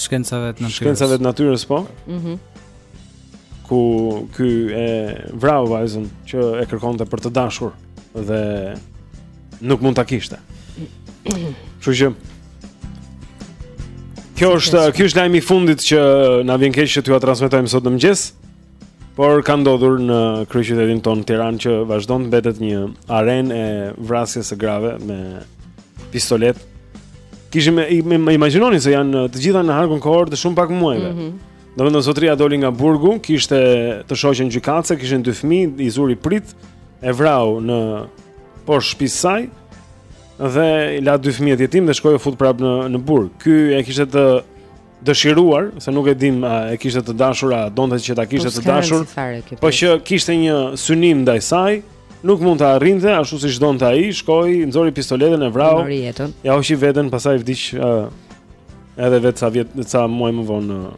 shkencave të natyrës. Shkencave të natyrës po. Mhm. Mm ku ky e vrau vajzën që e kërkonte për të dashur dhe nuk mund ta kishte. Kështu që Kjo është, ky është lajmi i fundit që na vjen keq që t'jua transmetojmë sot në mëngjes. Por ka ndodhur në kryeqytetin tonë Tiranë që vazhdon të mbetet një arenë e vrasjes së grave me pistoletë. Kishim imagjinoni se janë të gjitha në harkun kohor të shumë pak muajve. Mm -hmm. Domethënë zotëria doli nga burgu, kishte të shoqen gjykatëse, kishin dy fëmijë, i zuri pritë, e vrau në poshtë shpisë saj, dhe la dy fëmijët jetim dhe shkoi u fut prap në, në burg. Ky e kishte të dëshiruar, se nuk e dimë a e kishte të dashur, a donte që ta kishte po të dashur, po që kishte një synim ndaj saj, Nuk mund ta arrinte ashtu siç donte ai, shkoi, nxori pistoletën e vrau. Nxori jetën. Ia hoqi veten, pastaj vdiq uh, edhe vetë sa vjet, sa muaj më vonë në,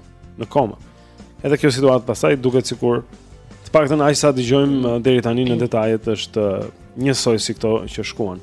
në koma. Edhe kjo situatë pastaj duket sikur të paktën aq sa dëgjojmë uh, deri tani në detajet është uh, njësoj si këto që shkuan.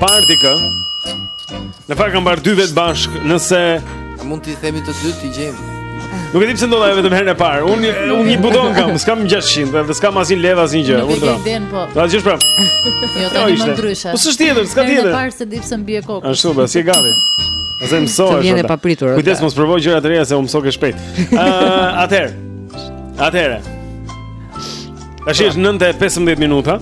Parti kë? Në fakt kam parë dy vetë bashkë, nëse A mund t'i themi të dy t'i gjejmë. Nuk e di pse ndodha vetëm herën e parë. Unë unë një buton kam, s'kam 600 dhe s'kam asnjë levë, asnjë gjë. Nuk e di den po. Do të jesh prap. Jo tani më ndryshe. Po s'është tjetër, s'ka tjetër. Herën e parë s'e di pse mbie kokën. Ashtu pra, si e gati. Ose mësohesh. Të vjen e papritur. Kujdes mos provo gjëra të reja se u mësoke shpejt. Ë, atëherë. Atëherë. Tash është 9:15 minuta.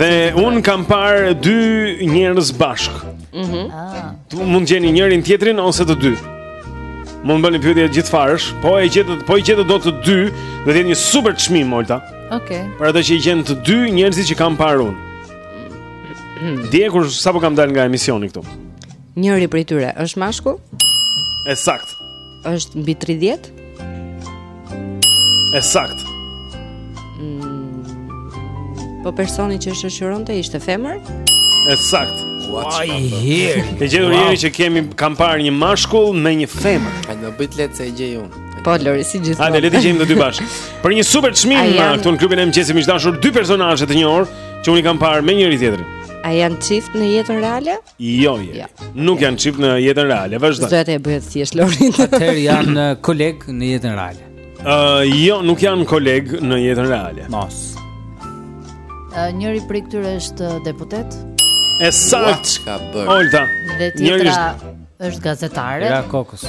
Dhe unë kam parë dy njerëz bashkë. Mhm. Mm ah. Ju mund të gjeni njërin tjetrin ose të dy. Mund bëni pyetje gjithfarësh, po e gjetët, po i gjetët dot të dy, do të jetë një super çmim Olta. Okej. Okay. Për ato që i gjen të dy njerëzit që kam parë unë. Dje kur sapo kam dalë nga emisioni këtu. Njëri prej tyre është mashkull? E saktë. Është mbi 30? E saktë. Mm, po personi që shoqëronte ishte femër? E saktë. Why here? Të gjejë wow. që kemi kam parë një mashkull me një femër. Ai më bëj lehtë se e gjej unë. Po Lori si gjithmonë. Hajde le t'i gjejmë të dy bashkë. Për një super çmim këtu në klubin e mëngjesit miq të dashur, dy personazhe të njohur që unë kam parë me njëri-tjetrin. A janë çift në jetën reale? Jo, jo. Ja. Jo. Nuk janë çift në jetën reale, vazhdo. Do të bëhet thjesht Lorin. Atëherë janë uh, kolegë në jetën reale. Ë, uh, jo, nuk janë kolegë në jetën reale. Mos. Uh, njëri prej këtyre është uh, deputet. E saktë. Olta. Dhe tjetra është, është gazetare. Era kokës.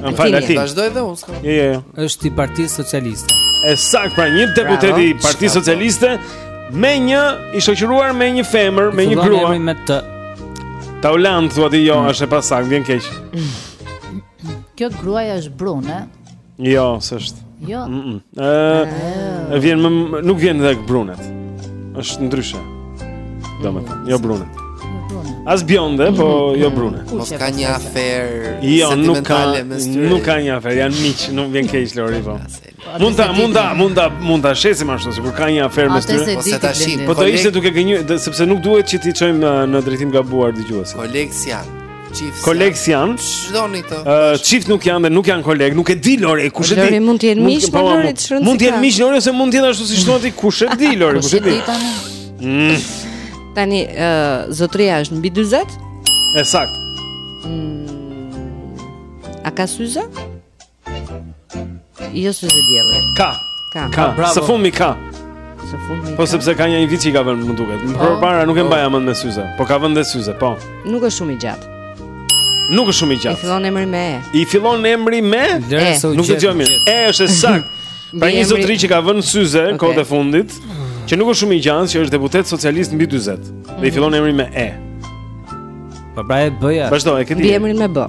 Më fal, Altin. Vazhdoj dhe unë. Jo, jo, jo. Është i Partisë Socialiste. E saktë, pra një deputet i Partisë Socialiste me një i shoqëruar me një femër, me një grua. Fillon me të. Taulant thua ti jo, mm. është e pasaktë, më vjen keq. Kjo gruaja është brune. Jo, s'është. Jo. Ëh, vjen më nuk vjen tek brunet. Është ndryshe. Domethënë, jo brunet. As bjonde, po jo brune. Mos ka një aferë jo, sentimentale mes tyre. Nuk ka një aferë, janë miq, më vjen keq Lori po. Mund ta, mund ta, mund ta, mund ta shesim ashtu sikur ka një aferë mes tyre po s'e dashke. Po do ishte duke gënjyer sepse nuk duhet që t'i çojmë në drejtim të gabuar dëgjuesit. Kolegë s'janë. Çift. Kolegë s'janë. Çdoni të. Ë uh, çift nuk janë dhe nuk janë kolegë, nuk e di Lori, kush e di. Lori mund të jenë miq, po Lori të shëron. Mund të jenë miq Lori ose mund të jetë ashtu siç thua ti, kush e di Lori, kush e di. Mm. Tani ë uh, zotëria është mbi 40? E saktë. Mm. A ka syze? Jo syze dielli Ka Ka Ka Bravo Së fundmi ka Së fundmi po ka Po sepse ka një një vit që ka vënë më duket Më po. përpara nuk e po. mbaja mend me syze Po ka vënë dhe syze Po Nuk është shumë i gjatë Nuk është shumë i gjatë I fillon emri me e I fillon emri me e Nuk e dëgjoj mirë E është e saktë Pra një zotëri që ka vënë syze okay. Kohët e fundit Që nuk është shumë i gjatë Që është deputet socialist mbi 40 Dhe i mhm. fillon emri me e Po pra e bëja. Vazhdo, e ke ti. Mbiemrin me B.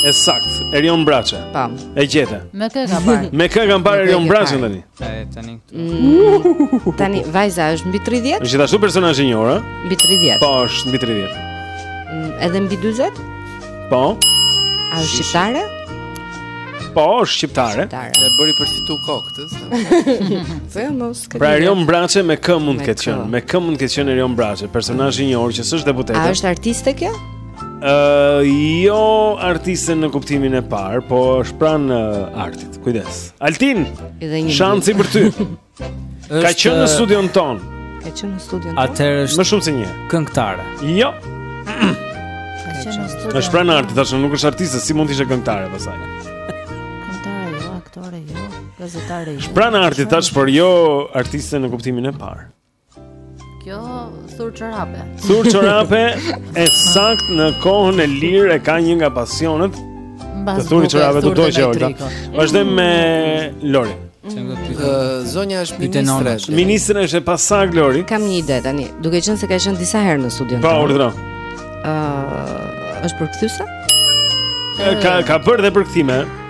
E saktë, Erion Braçe. Pam. E gjete. Me kë ka parë? Me kë kam parë Erion Braçen tani? E tani. Mm. Tani vajza është mbi 30? Është gjithashtu personazh i njohur, ë? Mbi 30. Po, është mbi 30. Mm, edhe mbi 40? Po. A është shqiptare? Po, është shqiptare. E bëri për të fitu kokë, të zë. Thë mos. Pra Erion Braçe me kë mund të ketë qenë? Me kë mund të ketë qenë Erion Braçe, personazh i njohur që s'është deputete? A është artiste kjo? Ë, uh, jo artiste në kuptimin e parë, po është pranë uh, artit. Kujdes. Altin. Shansi për ty. Ka qenë në studion tonë. Ka qenë në studion tonë. Atëherë është më shumë se një. Këngëtare. Jo. Ka qenë në studion. Është pranë artit, thashë nuk është artiste, si mund të ishte këngëtare pastaj? Gazetare. S'hyn arti tash por jo artiste në kuptimin e parë. Kjo thur çorape. Thur çorape e saktë në kohën e lirë e ka një nga pasionet. Të thur çorape do të thotë Olga. Vazhdojmë me Lori. Zonja është ministre. Ministre është e pasaktë Lori. Kam një ide tani, duke qenë se ka qenë disa herë në studio. Po, urdhëro. Ëh, është përkthyese? Ka ka bërë dhe përkthime.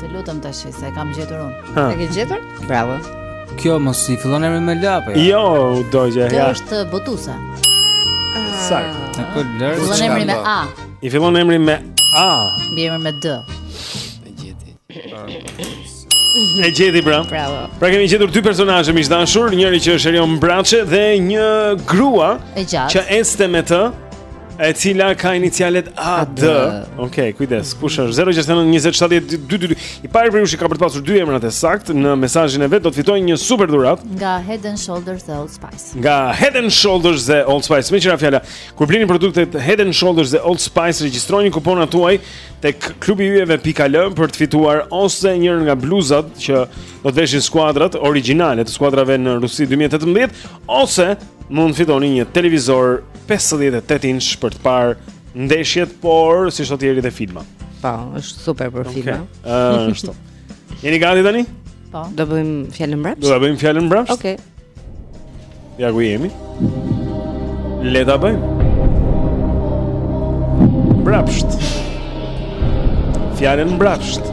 Të lutem tash se e kam gjetur unë. E ke gjetur? Bravo. Kjo mos i fillon emri me L apo jo? Jo, u dogja. Kjo është botuese. Saktë. Po lër. Fillon emri me A. I fillon emri me A. Mbiemri me D. E gjeti. E gjeti pra. Bravo. Pra kemi gjetur dy personazhe miq të dashur, njëri që është Erion Braçe dhe një grua që ecte me të E cila ka inicialet AD. Okej, kujdes. Kush është? 069 20 70 222. I pari për ju që ka për të pasur dy emrat e saktë në mesazhin e vet do të fitojë një super dhuratë nga Head and Shoulders dhe Old Spice. Nga Head and Shoulders dhe Old Spice. Meqë ra fjala, kur blini produktet Head and Shoulders dhe Old Spice, regjistroni kuponat tuaj tek klubi i yjeve pikë al për të fituar ose njërën nga bluzat që do të veshin skuadrat origjinale të skuadrave në Rusi 2018 Ose mund të fitoni një televizor 58 inç për të parë ndeshjet, por siç do të jetë dhe filma. Po, është super për filma. Ëh, ashtu. Jeni gati tani? Po. Do bëjmë fjalën mbrapsht. Do ta bëjmë fjalën mbrapsht. Okej. Ja ku jemi. Le ta bëjmë. Mbrapsht. Fjalën mbrapsht.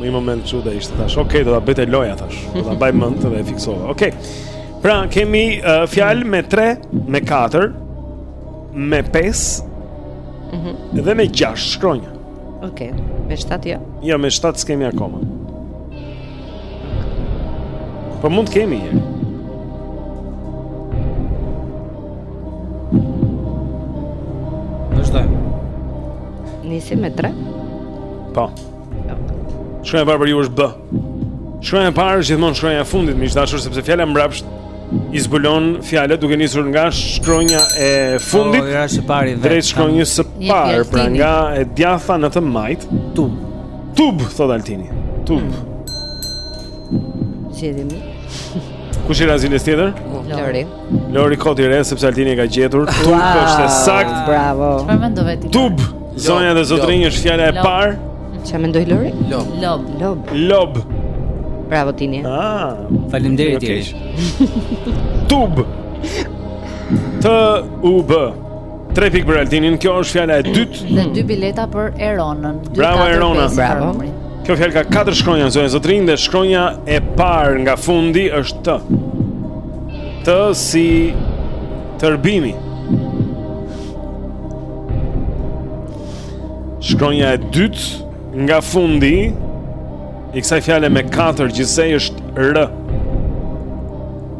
Një moment ç'u dha ishte tash Okej, do ta bënte loja tash Do ta mbaj mend dhe e fiksova Okej. Pra, kemi ëh, fjalë me 3 Me 4 Me 5 mhm. Dhe me 6 shkronja Okej. me 7 jo Jo, me 7 s'kemi akoma Po mund të kemi një Nisim me 3 Po Shkronja e parë për ju është B. Shkronja e parë është gjithmonë shkronja e fundit, miq të dashur, sepse fjala mbrapsht i zbulon fjalët duke nisur nga shkronja e fundit. Po, është e parë vetë. Drejt shkronjës së parë, pra nga e djatha në të majtë. Tub. Tub, thotë Altini. Tub. Gjedhemi. Kush i ra ziles tjetër? Lori. Lori kot i re sepse Altini e ka gjetur. Tub wow, është e saktë. Bravo. Çfarë mendove ti? Tub. Zonja dhe zotërinj është fjala e parë. Çfarë mendoi Lori? Lob. Lob. Lob. Lob. Bravo Tini. Ah, faleminderit ti. Tub. T U B. Tre pikë për Altinin. Kjo është fjala e dytë. Dhe dy bileta për Eronën. Bravo Erona, bravo. Kjo fjalë ka katër shkronja, zonja e zotërinj dhe shkronja e parë nga fundi është T. T si tërbimi. Shkronja e dytë nga fundi i kësaj fjale me katër gjithsej është R.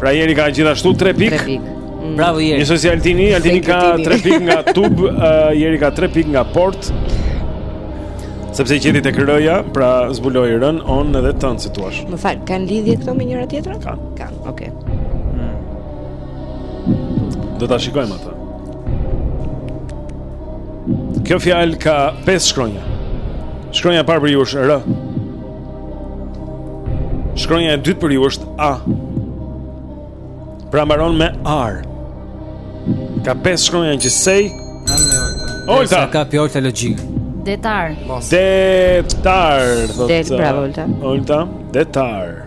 Pra Eri ka gjithashtu 3 pik. 3 pik. Mm. Bravo Eri. Një sekondë Altini, Altini ka 3 pik nga Tub, uh, Eri ka 3 pik nga Port. Sepse gjeti tek R-ja, pra zbuloi R-në O-në dhe T-në si thua. Më fal, kanë lidhje këto me njëra tjetrën? Kanë. Kanë. Okej. Okay. Mm. Do ta shikojmë atë. Kjo fjalë ka 5 shkronja. Shkronja e parë për ju është R. Shkronja e dytë për ju është A. Pra mbaron me ar. Ka pesë shkronja gjithsej. Olta. Ka pjolta logjik. Detar. Detar. Detar bravo Olta. Olta, detar.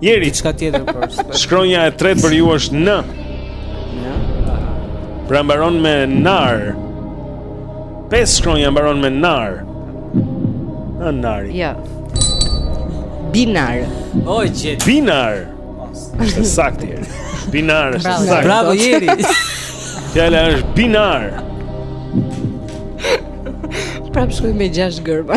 Eri, çka tjetër për sport? Shkronja e tretë për ju është N. N. Pra mbaron me nar. Pesë shkronja mbaron me nar. Në nar. Ja. Binar. O, gjet. Binar. Është saktë. Binar është saktë. Bravo Eri. Fjala është binar. Prapë shkoj me gjashtë gërma.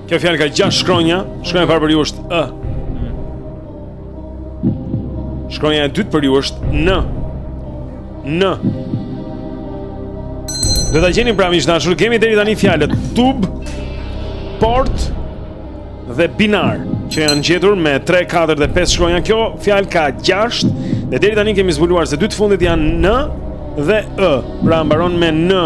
Kjo fjalë ka gjashtë shkronja, shkronja e parë për ju është ë. Shkronja e dytë për ju është n. N. Do ta gjeni pra miq të dashur, kemi deri tani fjalët tub, port dhe binar që janë gjetur me 3, 4 dhe 5 shkronja. Kjo fjalë ka gjashtë dhe deri tani kemi zbuluar se dy të fundit janë n dhe ë. Pra mbaron me në.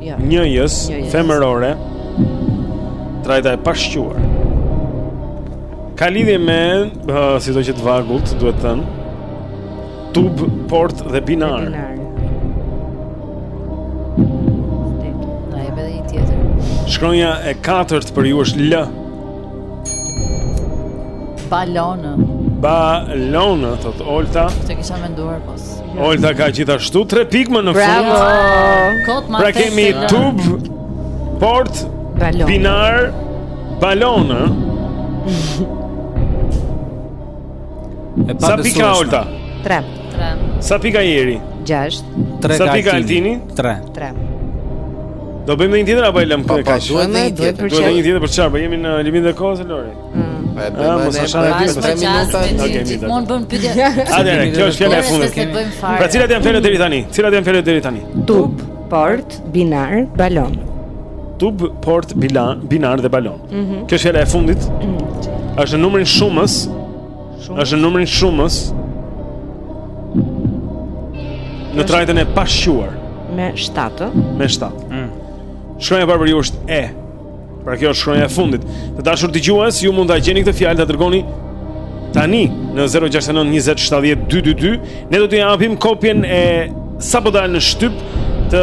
Ja. Jo. Njëjës, Njëjës. femërore. Trajta e pashquar. Ka lidhje me, uh, sidoqë të vagullt, duhet thënë, tub, port dhe binar. Binar. Ta jep edhe një tjetër. Shkronja e katërt për ju është L. Balonë. Balonë, thotë Olta. Këtë kisha menduar pos. Olta ka gjithashtu 3 pikë më në fund. Bravo. Pra kemi tub, port, balon. binar, balon. Sa pikë ka Olta? 3. 3. Sa pikë ka Eri? 6. 3. Sa pikë ka Altini? 3. 3. Do bëjmë një tjetër apo e lëmë këtë kaq? Po, po, duhet një tjetër. Duhet një tjetër për çfarë? Po jemi në limitin e kohës, Lori. E bëjmë ah, mos asha e dimë tre minuta. Okej, mirë. Mund bën pyetje. Atëherë, kjo është fjala e fundit. Pra cilat janë fjalët deri tani? Cilat janë fjalët deri tani? Tub, port, binar, balon. Tub, port, bilan, binar dhe balon. Mhm. Kjo është fjala e fundit. Mhm. Është në numrin shumës. Është në numrin shumës. Në trajtën e pashquar. Me 7. Me 7. Mm. Shkronja e parë për ju është e. Pra kjo është shkronja e fundit. Të dashur dëgjues, ju mund ta gjeni këtë fjalë ta dërgoni tani në 069 20 70 222. Ne do t'ju japim kopjen e sapo dalë në shtyp të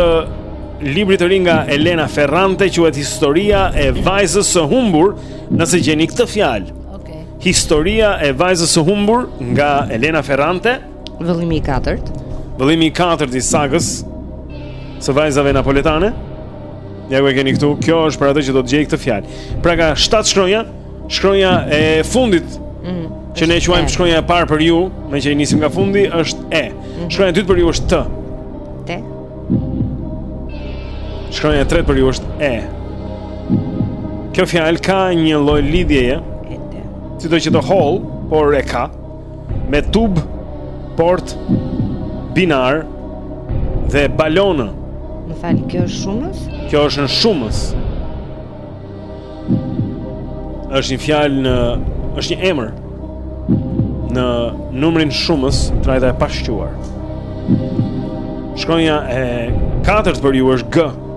librit të ri nga Elena Ferrante, quhet Historia e vajzës së humbur, nëse gjeni këtë fjalë. Okej. Okay. Historia e vajzës së humbur nga Elena Ferrante. Vëllimi i katërt. Vëllimi i katërt i sagës së vajzave napoletane. Ja ku e keni këtu. Kjo është për atë që do të gjejë këtë fjalë. Pra ka 7 shkronja, shkronja e fundit. Mm, që ne quajmë shkronja e parë për ju, meqë i nisim nga fundi, është E. Mm -hmm. Shkronja e dytë për ju është T. T. Shkronja e tretë për ju është E. Kjo fjalë ka një lloj lidhjeje. Sido që të hollë, por e ka. me tub, port, binar dhe balonë. Më fal, kjo është shumës? Kjo është në shumës. është një fjalë në... është një emër. Në numrin shumës, trajta e pashquar. Shkronja e katërt për ju është G.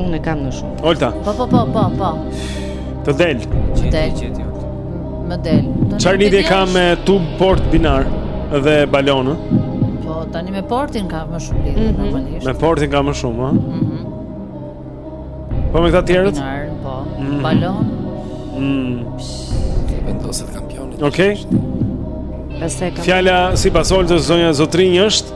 Unë e kam në shumë. Olta. Po po po po po. Të del. Të del. Më del. Çfarë lidhje ka me tub port binar dhe balon? Po tani me portin ka më shumë lidhje mhm. normalisht. Me portin ka më shumë, ha? Mhm. Po me këta tjerët? Binar, po. Mhm. Balon. Mhm. Vendoset kampionit. Okej. Fjala sipas Oltës, zonja zotërinj, është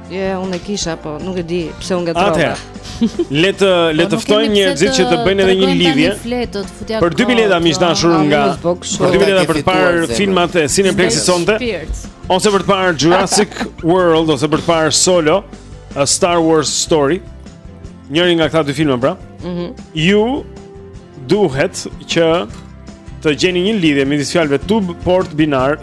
Jo, unë e kisha, po nuk e di pse u ngatërrova. Atëherë. Le të po, le të ftojmë njerëzit që të bëjnë edhe një lidhje. Për dy bileta miq dashur nga për dy bileta për të parë filmat e Cineplexit sonte. Ose për të parë Jurassic World ose për të parë Solo, A Star Wars Story. Njëri nga këta dy filma pra. Mhm. Ju duhet që të gjeni një lidhje midis fjalëve tub, port, binar,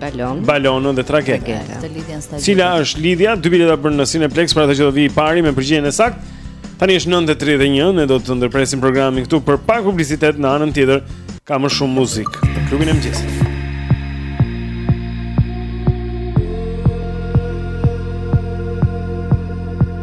balon, balon dhe tragete. Të lidhjen stagjit. Cila është lidhja? Dy bileta për në Cineplex për atë që do vi i pari me përgjigjen e saktë. Tani është 9:31, ne do të ndërpresim programin këtu për pak publicitet në anën tjetër. Ka më shumë muzikë në Klubin e mëngjesit.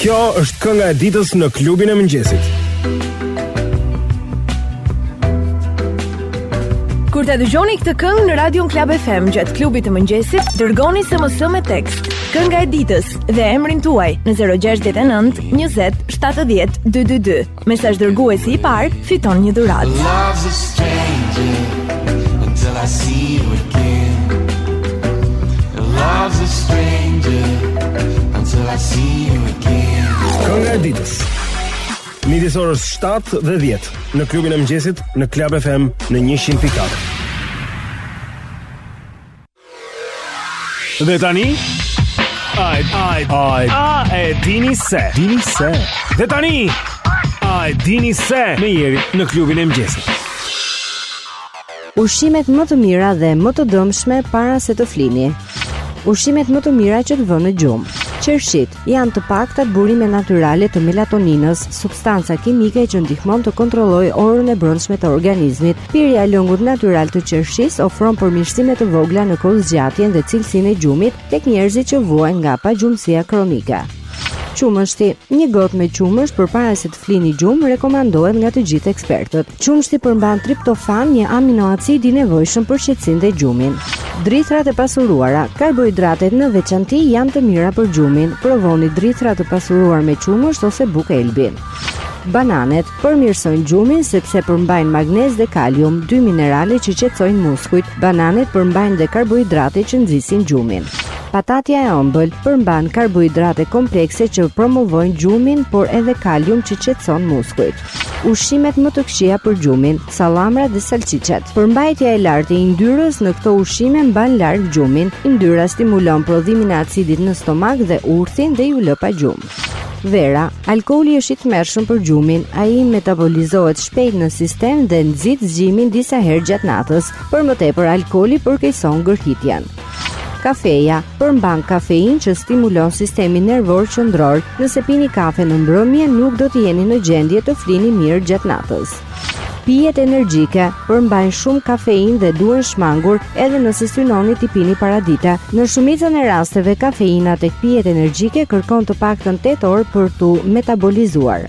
Kjo është kënga e ditës në klubin e mëngjesit. Kur ta dëgjoni këtë këngë në Radion Club FM gjatë klubit të mëngjesit, dërgoni SMS me tekst Kënga e ditës dhe emrin tuaj në 069 20 70 222. Mesazhdërguesi i parë fiton një dhuratë. Kënga e ditës. Midis orës 7 dhe 10 në klubin e mëngjesit në Club FM në 100.4. Dhe tani A, a, a, a e dini se? Dini se. Dhe tani, A e dini se me Jerin në klubin e mëngjesit. Ushqimet më të mira dhe më të dëmshme para se të flini. Ushqimet më të mira që të vënë në gjumë. Qershitë, Janë të paktat burime natyrale të melatoninës, substanca kimike që ndihmon të kontrollojë orën e brendshme të organizmit. Pirja e lëngut natyral të qershisë ofron përmirësime të vogla në kohëzgjatjen dhe cilësinë e gjumit tek njerëzit që vuajnë nga pagjumësia kronike. Qumështi, një gotë me qumësht përpara se Flini gjumë rekomandohet nga të gjithë ekspertët. Qumështi përmban triptofan, një aminoacid i nevojshëm për qetësinë dhe gjumin. Drithërat e pasuruara, karbohidratet në veçanti janë të mira për gjumin. Provoni drithëra të pasuruar me qumësht ose bukë elbi. Bananet përmirësojnë gjumin sepse përmbajnë magnez dhe kalium, dy minerale që qetësojnë muskujt. Bananet përmbajnë dhe karbohidrate që nxisin gjumin. Patatja e ëmbël përmban karbohidrate komplekse që promovojnë gjumin, por edhe kalium që qetëson muskujt. Ushqimet më të këqija për gjumin, sallamrat dhe salçiçet. Përmbajtja e lartë e yndyrës në këto ushqime mban larg gjumin. Yndyra stimulon prodhimin e acidit në stomak dhe urthin dhe ju lë pa gjumë. Vera, alkooli është i tmerrshëm për gjumin. Ai metabolizohet shpejt në sistem dhe nxit zgjimin disa herë gjatë natës. Për më tepër, alkooli përkeqëson gërhitjen. Kafeja përmban kafeinë që stimulon sistemin nervor qendror. Nëse pini kafe në mbrëmje, nuk do të jeni në gjendje të flini mirë gjatë natës. Pijet energjike përmbajnë shumë kafeinë dhe duhen shmangur edhe nëse synoni t'i pini paradite. Në shumicën e rasteve, kafeina tek pijet energjike kërkon të paktën 8 orë për t'u metabolizuar.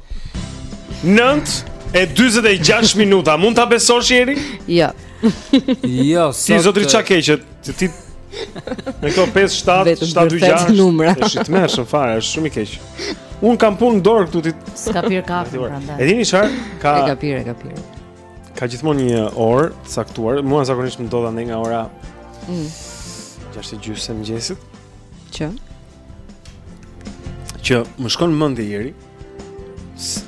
Nënt e 46 minuta, mund ta besosh Jeri? Jo. Jo, sot. Ti zotri çka keq? Ti ti Me këto 5 7 7 6 numra. Është i tmerrshëm fare, është shumë i keq. Un kam punë në dorë këtu ti. S'ka pir kafe prandaj. E dini çfarë? Ka E ka pir, e ka pir. Ka gjithmonë një orë të caktuar. Mua zakonisht më ndodh andej nga ora. Mm. Gjashtë e gjysë e mëngjesit. Që? Që më shkon mëndja Jeri.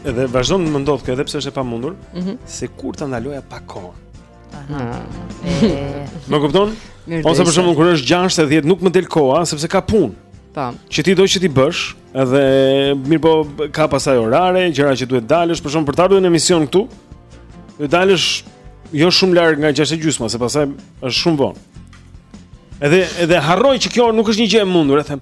Edhe vazhdon të më ndodhë kjo, edhe pse është e pamundur, mm -hmm. se kur ta ndaloja pa kohë. Më kupton? Ose për shembull, kur është 6 e 10, nuk më del koha, sepse ka punë. Po. Që ti do që t'i bësh, edhe mirëpo ka pasaj orare, gjëra që duhet të dalësh, për shembull për të ardhur në emision këtu, do dalësh jo shumë larg nga 6 e gjysma, se pasaj është shumë vonë. Edhe, edhe harroj që kjo nuk është një gjë e mundur, e them,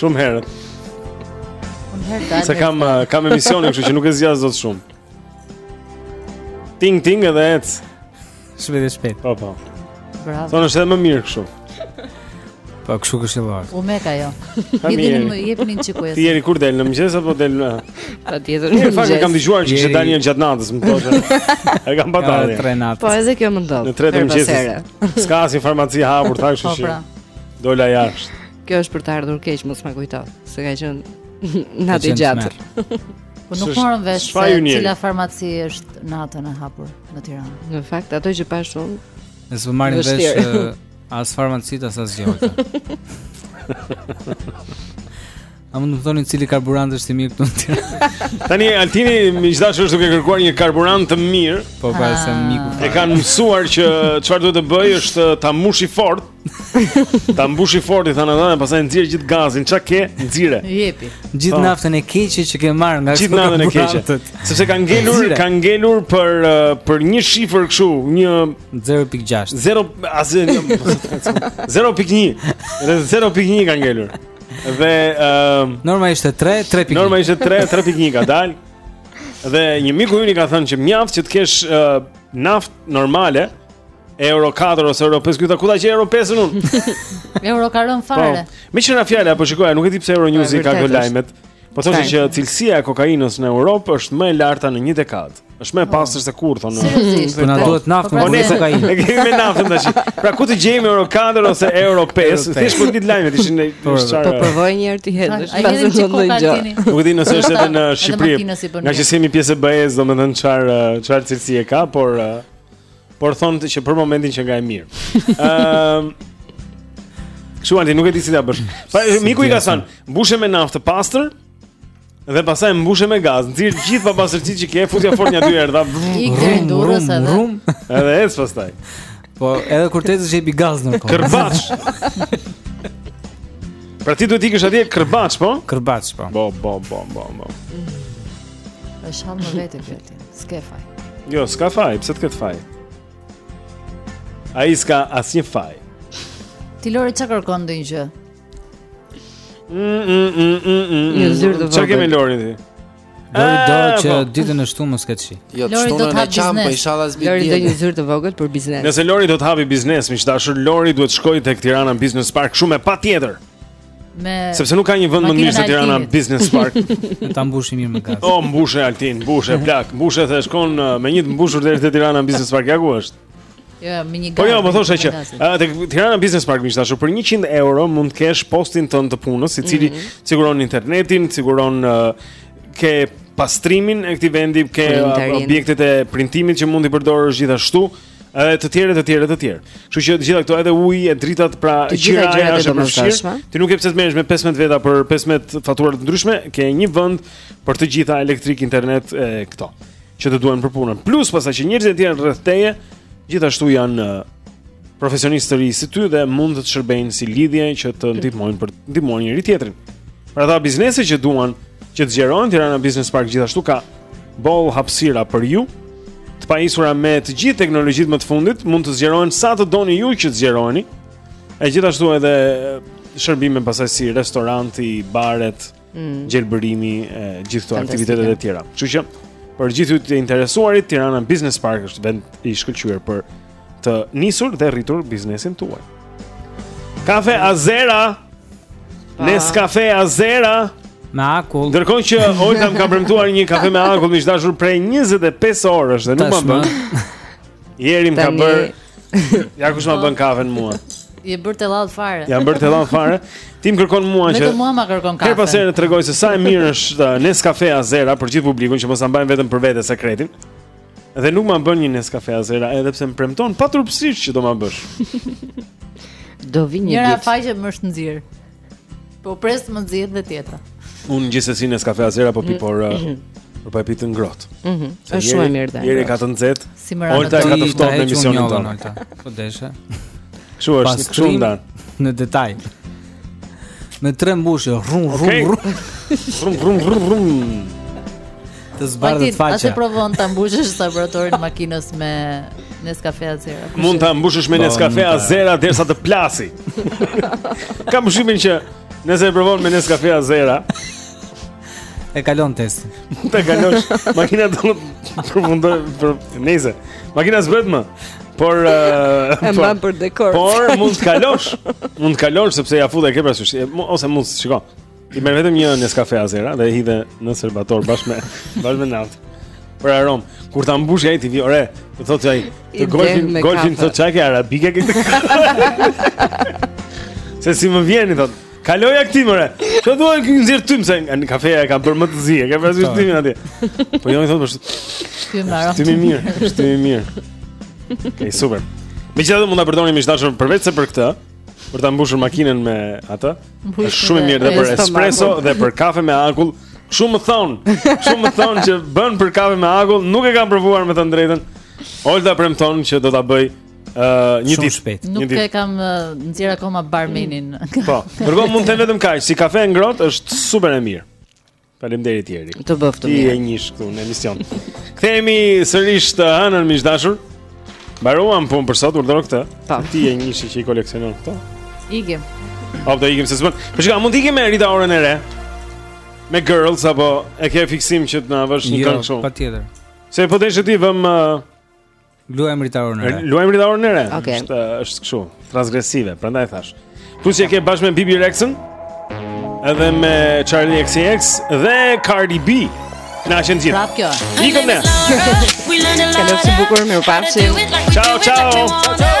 Shumë herët. Unë herët dal. Se kam eh, kam emisionin, kështu që nuk e zgjas dot shumë. Ting ting edhe ec. Shpejt e shpejt. Po po. Bravo. Sonë është edhe më mirë kështu. Po kështu këshillohet. U meka jo. Jepni më jepni një çikë ujë. Ti Jeri kur del në mëngjes apo del në? Patjetër në mëngjes. Në fakt kam dëgjuar që kishte dalë një gjatë natës, më thoshte. E kam patur. Po edhe kjo më ndodh. Në tre të mëngjesit. S'ka asnjë farmaci hapur, thashë. Po pra. Dola jashtë. Kjo është për të ardhur keq, mos ma kujto, se ka qenë natë e gjatë. Po nuk morëm vesh se cila farmaci është natën e hapur në Tiranë. Në fakt ato që pashë unë. Ne s'po marrim vesh as farmacitë as asgjë. A mund të më thoni cili karburant është i mirë këtu në Tiranë? Tani Altini më tha se është duke kërkuar një karburant të mirë. Po pra se ah. miku. E kanë mësuar që çfarë duhet të bëj është ta mbushi fort. Ta mbushi fort i thanë ata, pastaj nxjerr gjithë gazin, çka ke? Nxirre. Jepi. Gjithë po. naftën e keqe që ke marrë nga gjithë naftën e keqe. Sepse kanë ngelur, kanë ngelur për uh, për një shifër kështu, një 0.6. 0 as 0.1. 0.1 kanë ngelur. Dhe um, norma ishte 3, 3.1. Norma ishte 3, 3.1 ka dalë. Dhe një miku ynë ka thënë që mjaft që të kesh uh, naftë normale Euro 4 ose Euro 5, këta ku ta gjej Euro 5-ën unë? Euro ka rënë po, fare. Po, meqë ra fjala, po shikoja, nuk e di pse Euronews i ka këto lajmet. Po thoshte që cilësia e kokainës në Europë është më e larta në një dekadë. Është më e pastër se kurrë thonë. Seriozisht. Po na duhet naftë, jo kokainë. Ne kemi naftë tash. Pra ku të gjejmë euro 4 ose euro 5? Thjesht për ditë lajmet ishin në po, çfarë. Po provoje një herë t'i hedhësh. Ai jeni ti ku ka Nuk e di nëse është edhe në Shqipëri. Ngaqë s'jemi pjesë e BE-s, domethënë çfarë çfarë cilësi e ka, por por thonë që për momentin qenka e mirë. Ëm Kështu nuk e di si ta bësh. Po miku i ka thënë, mbushe me naftë pastër, Dhe pasaj mbushe me gaz, nxirr gjithë papastërti që ke, futja fort një dy herë, dhe vrum, ik deri në Durrës edhe. Vrum. Edhe ec pastaj. Po, edhe kur të ecësh jepi gaz ndërkohë. Kërbaç. pra ti duhet të ikësh atje kërbaç, po? Kërbaç, po. Bo, bo, bo, bo, bo. Mm. Është hall më vete këtu. S'ke faj. Jo, s'ka faj, pse të ketë faj? Ai s'ka asnjë faj. Ti Lori çka kërkon ndonjë gjë? Një zyrë të vogël. Ça kemi Lori ti? Lori do ah, që po. ditën e shtunë më s'ket shi jo, Lori do të hapi biznes po Lori do një zyrë të vogël për biznes Nëse Lori do të hapi biznes miq të dashur Lori duhet të shkojë tek Tirana Business Park shumë e patjetër Me... Sepse nuk ka një vend më mirë se Tirana Business Park Në ta mbushi mirë me gaz O oh, mbushe Altin, mbushe plak Mbushe dhe shkon uh, me një të mbushur deri te Tirana Business Park Ja ku është? Jo, me një garë. Po jo, më thoshe që te Tirana Business Park miq të dashur për 100 euro mund të kesh postin tënd të punës, i cili mm -hmm. siguron internetin, siguron uh, ke pastrimin e këtij vendi, ke objektet e printimit që mund t'i përdorësh gjithashtu edhe të tjerë të tjerë të tjerë. Kështu që të gjitha këto edhe uji e dritat pra qiraja është e përshtatshme. Ti nuk ke pse të merresh me 15 veta për 15 fatura të ndryshme, ke një vend për të gjitha elektrik, internet e këto. që të duhen për punën. Plus pasaj që njerëzit e tjerë rreth teje gjithashtu janë profesionistë të ri si ty dhe mund të të shërbejnë si lidhje që të ndihmojnë për të ndihmuar njëri tjetrin. Pra ata biznese që duan që të zgjerohen Tirana Business Park gjithashtu ka boll hapësira për ju. Të pajisura me të gjithë teknologjitë më të fundit mund të zgjerohen sa të doni ju që të zgjeroheni. E gjithashtu edhe shërbime pasaj si restoranti, baret, mm. gjelbërimi, e, gjithë këto aktivitetet e tjera. Kështu që për gjithë të interesuarit, Tirana Business Park është vend i shkëlqyer për të nisur dhe rritur biznesin tuaj. Kafe Azera, Nescafe Azera, me akull. Ndërkohë që Olta më ka premtuar një kafe me akull, miq të dashur prej 25 orësh dhe nuk ma bën. Jeri ma ka bërë. Ja kush ma bën kafen mua. Je bërë tellall fare. Jam bërë tellall fare. Ti më kërkon mua që. Vetëm mua ma kërkon kafe. Herë pas here tregoj se sa e mirë është uh, Nescafe Azera për gjithë publikun që mos ta mbajnë vetëm për vete sekretin. Dhe nuk ma bën një Nescafe Azera edhe pse më premton paturpësisht që do ma bësh. do vijë një ditë. Njëra faqe më është nxirë. Po pres të më nxihet dhe tjetra. Unë gjithsesi Nescafe Azera po pi por uh, mhm. por po e pi të ngrohtë. Mhm. Është shumë e mirë dhe. Jeri ka të nxehtë. Si më radhë. Olta ka të ftohtë në emisionin tonë. Po desha. Kështu është, kështu ndan. Në detaj. Me tre mbushje, rrum rrum rrum. Rrum rrum rrum rrum. Të zbardhet faqja. A të provon ta mbushësh karburatorin e makinës me Nescafe Azera. Mund ta mbushësh me Nescafe Azera derisa të plasë. Kam dyshimin që nëse e provon me Nescafe Azera e kalon testin. Mund ta kalosh. Makina do të përfundojë për nesër. Makina s'bëhet më. Por uh, e mban për dekor. Por mund të kalosh. Mund të kalosh sepse ia futa e ke parasysh ose mund të shikon. Ti merr vetëm një Nescafe Azera dhe e hedh në serbator bashkë me bashkë me naftë. Për aromë, kur ta mbush ai t'i vijë, ore, të thotë ai, të golfin, golfin të çaj ke arabike këtë. Se si më vjen i thotë, kaloja këtij more. Ço do të nxjerrë tym se në kafe e kam bërë më të zi, e kam pasur tymin atje. Po jo i thotë, "Ti më arron." Ti më mirë, ti më mirë. Okej, super. Megjithatë mund ta përdorni miq të dashur përveçse për këtë. Për ta mbushur makinën me atë. Është shumë e mirë dhe për espresso dhe për kafe me akull. Shumë më thonë, shumë më thonë që bën për kafe me akull, nuk e kam provuar me thënë të drejtën. Olta premtoj që do ta bëj Uh, një ditë shpejt. Nuk e kam uh, nxjerrë akoma barmenin. Po. Gjergo mund të them vetëm kaq, si kafe e ngrohtë është super e mirë. Faleminderit Jeri. Të bëftë mirë. Ti je njësh këtu në emision. Kthehemi sërish të hënën miq të dashur. Mbaruam punë për sot, urdhëro këtë. Po. Ti je një që i koleksionon këto. Ikim. Po do ikim se s'bën. Po shikoj, mund të ikim me Rita Orën e re. Me Girls apo e ke fiksim që të na vësh një jo, këngë shumë. Jo, patjetër. Se po deshë të vëmë uh, Luajmë Rita Orën e re. Luajmë Rita Orën e re. Okay. Është është kështu, transgresive, prandaj thashë. Plus që e ke bashkë me Bebe Rexhën, edhe me Charlie XCX dhe Cardi B. Na qenë të gjithë. Prapë kjo. Ikëm ne. Kalofshi bukur, mirupafshim. Ciao, ciao. Ciao, ciao.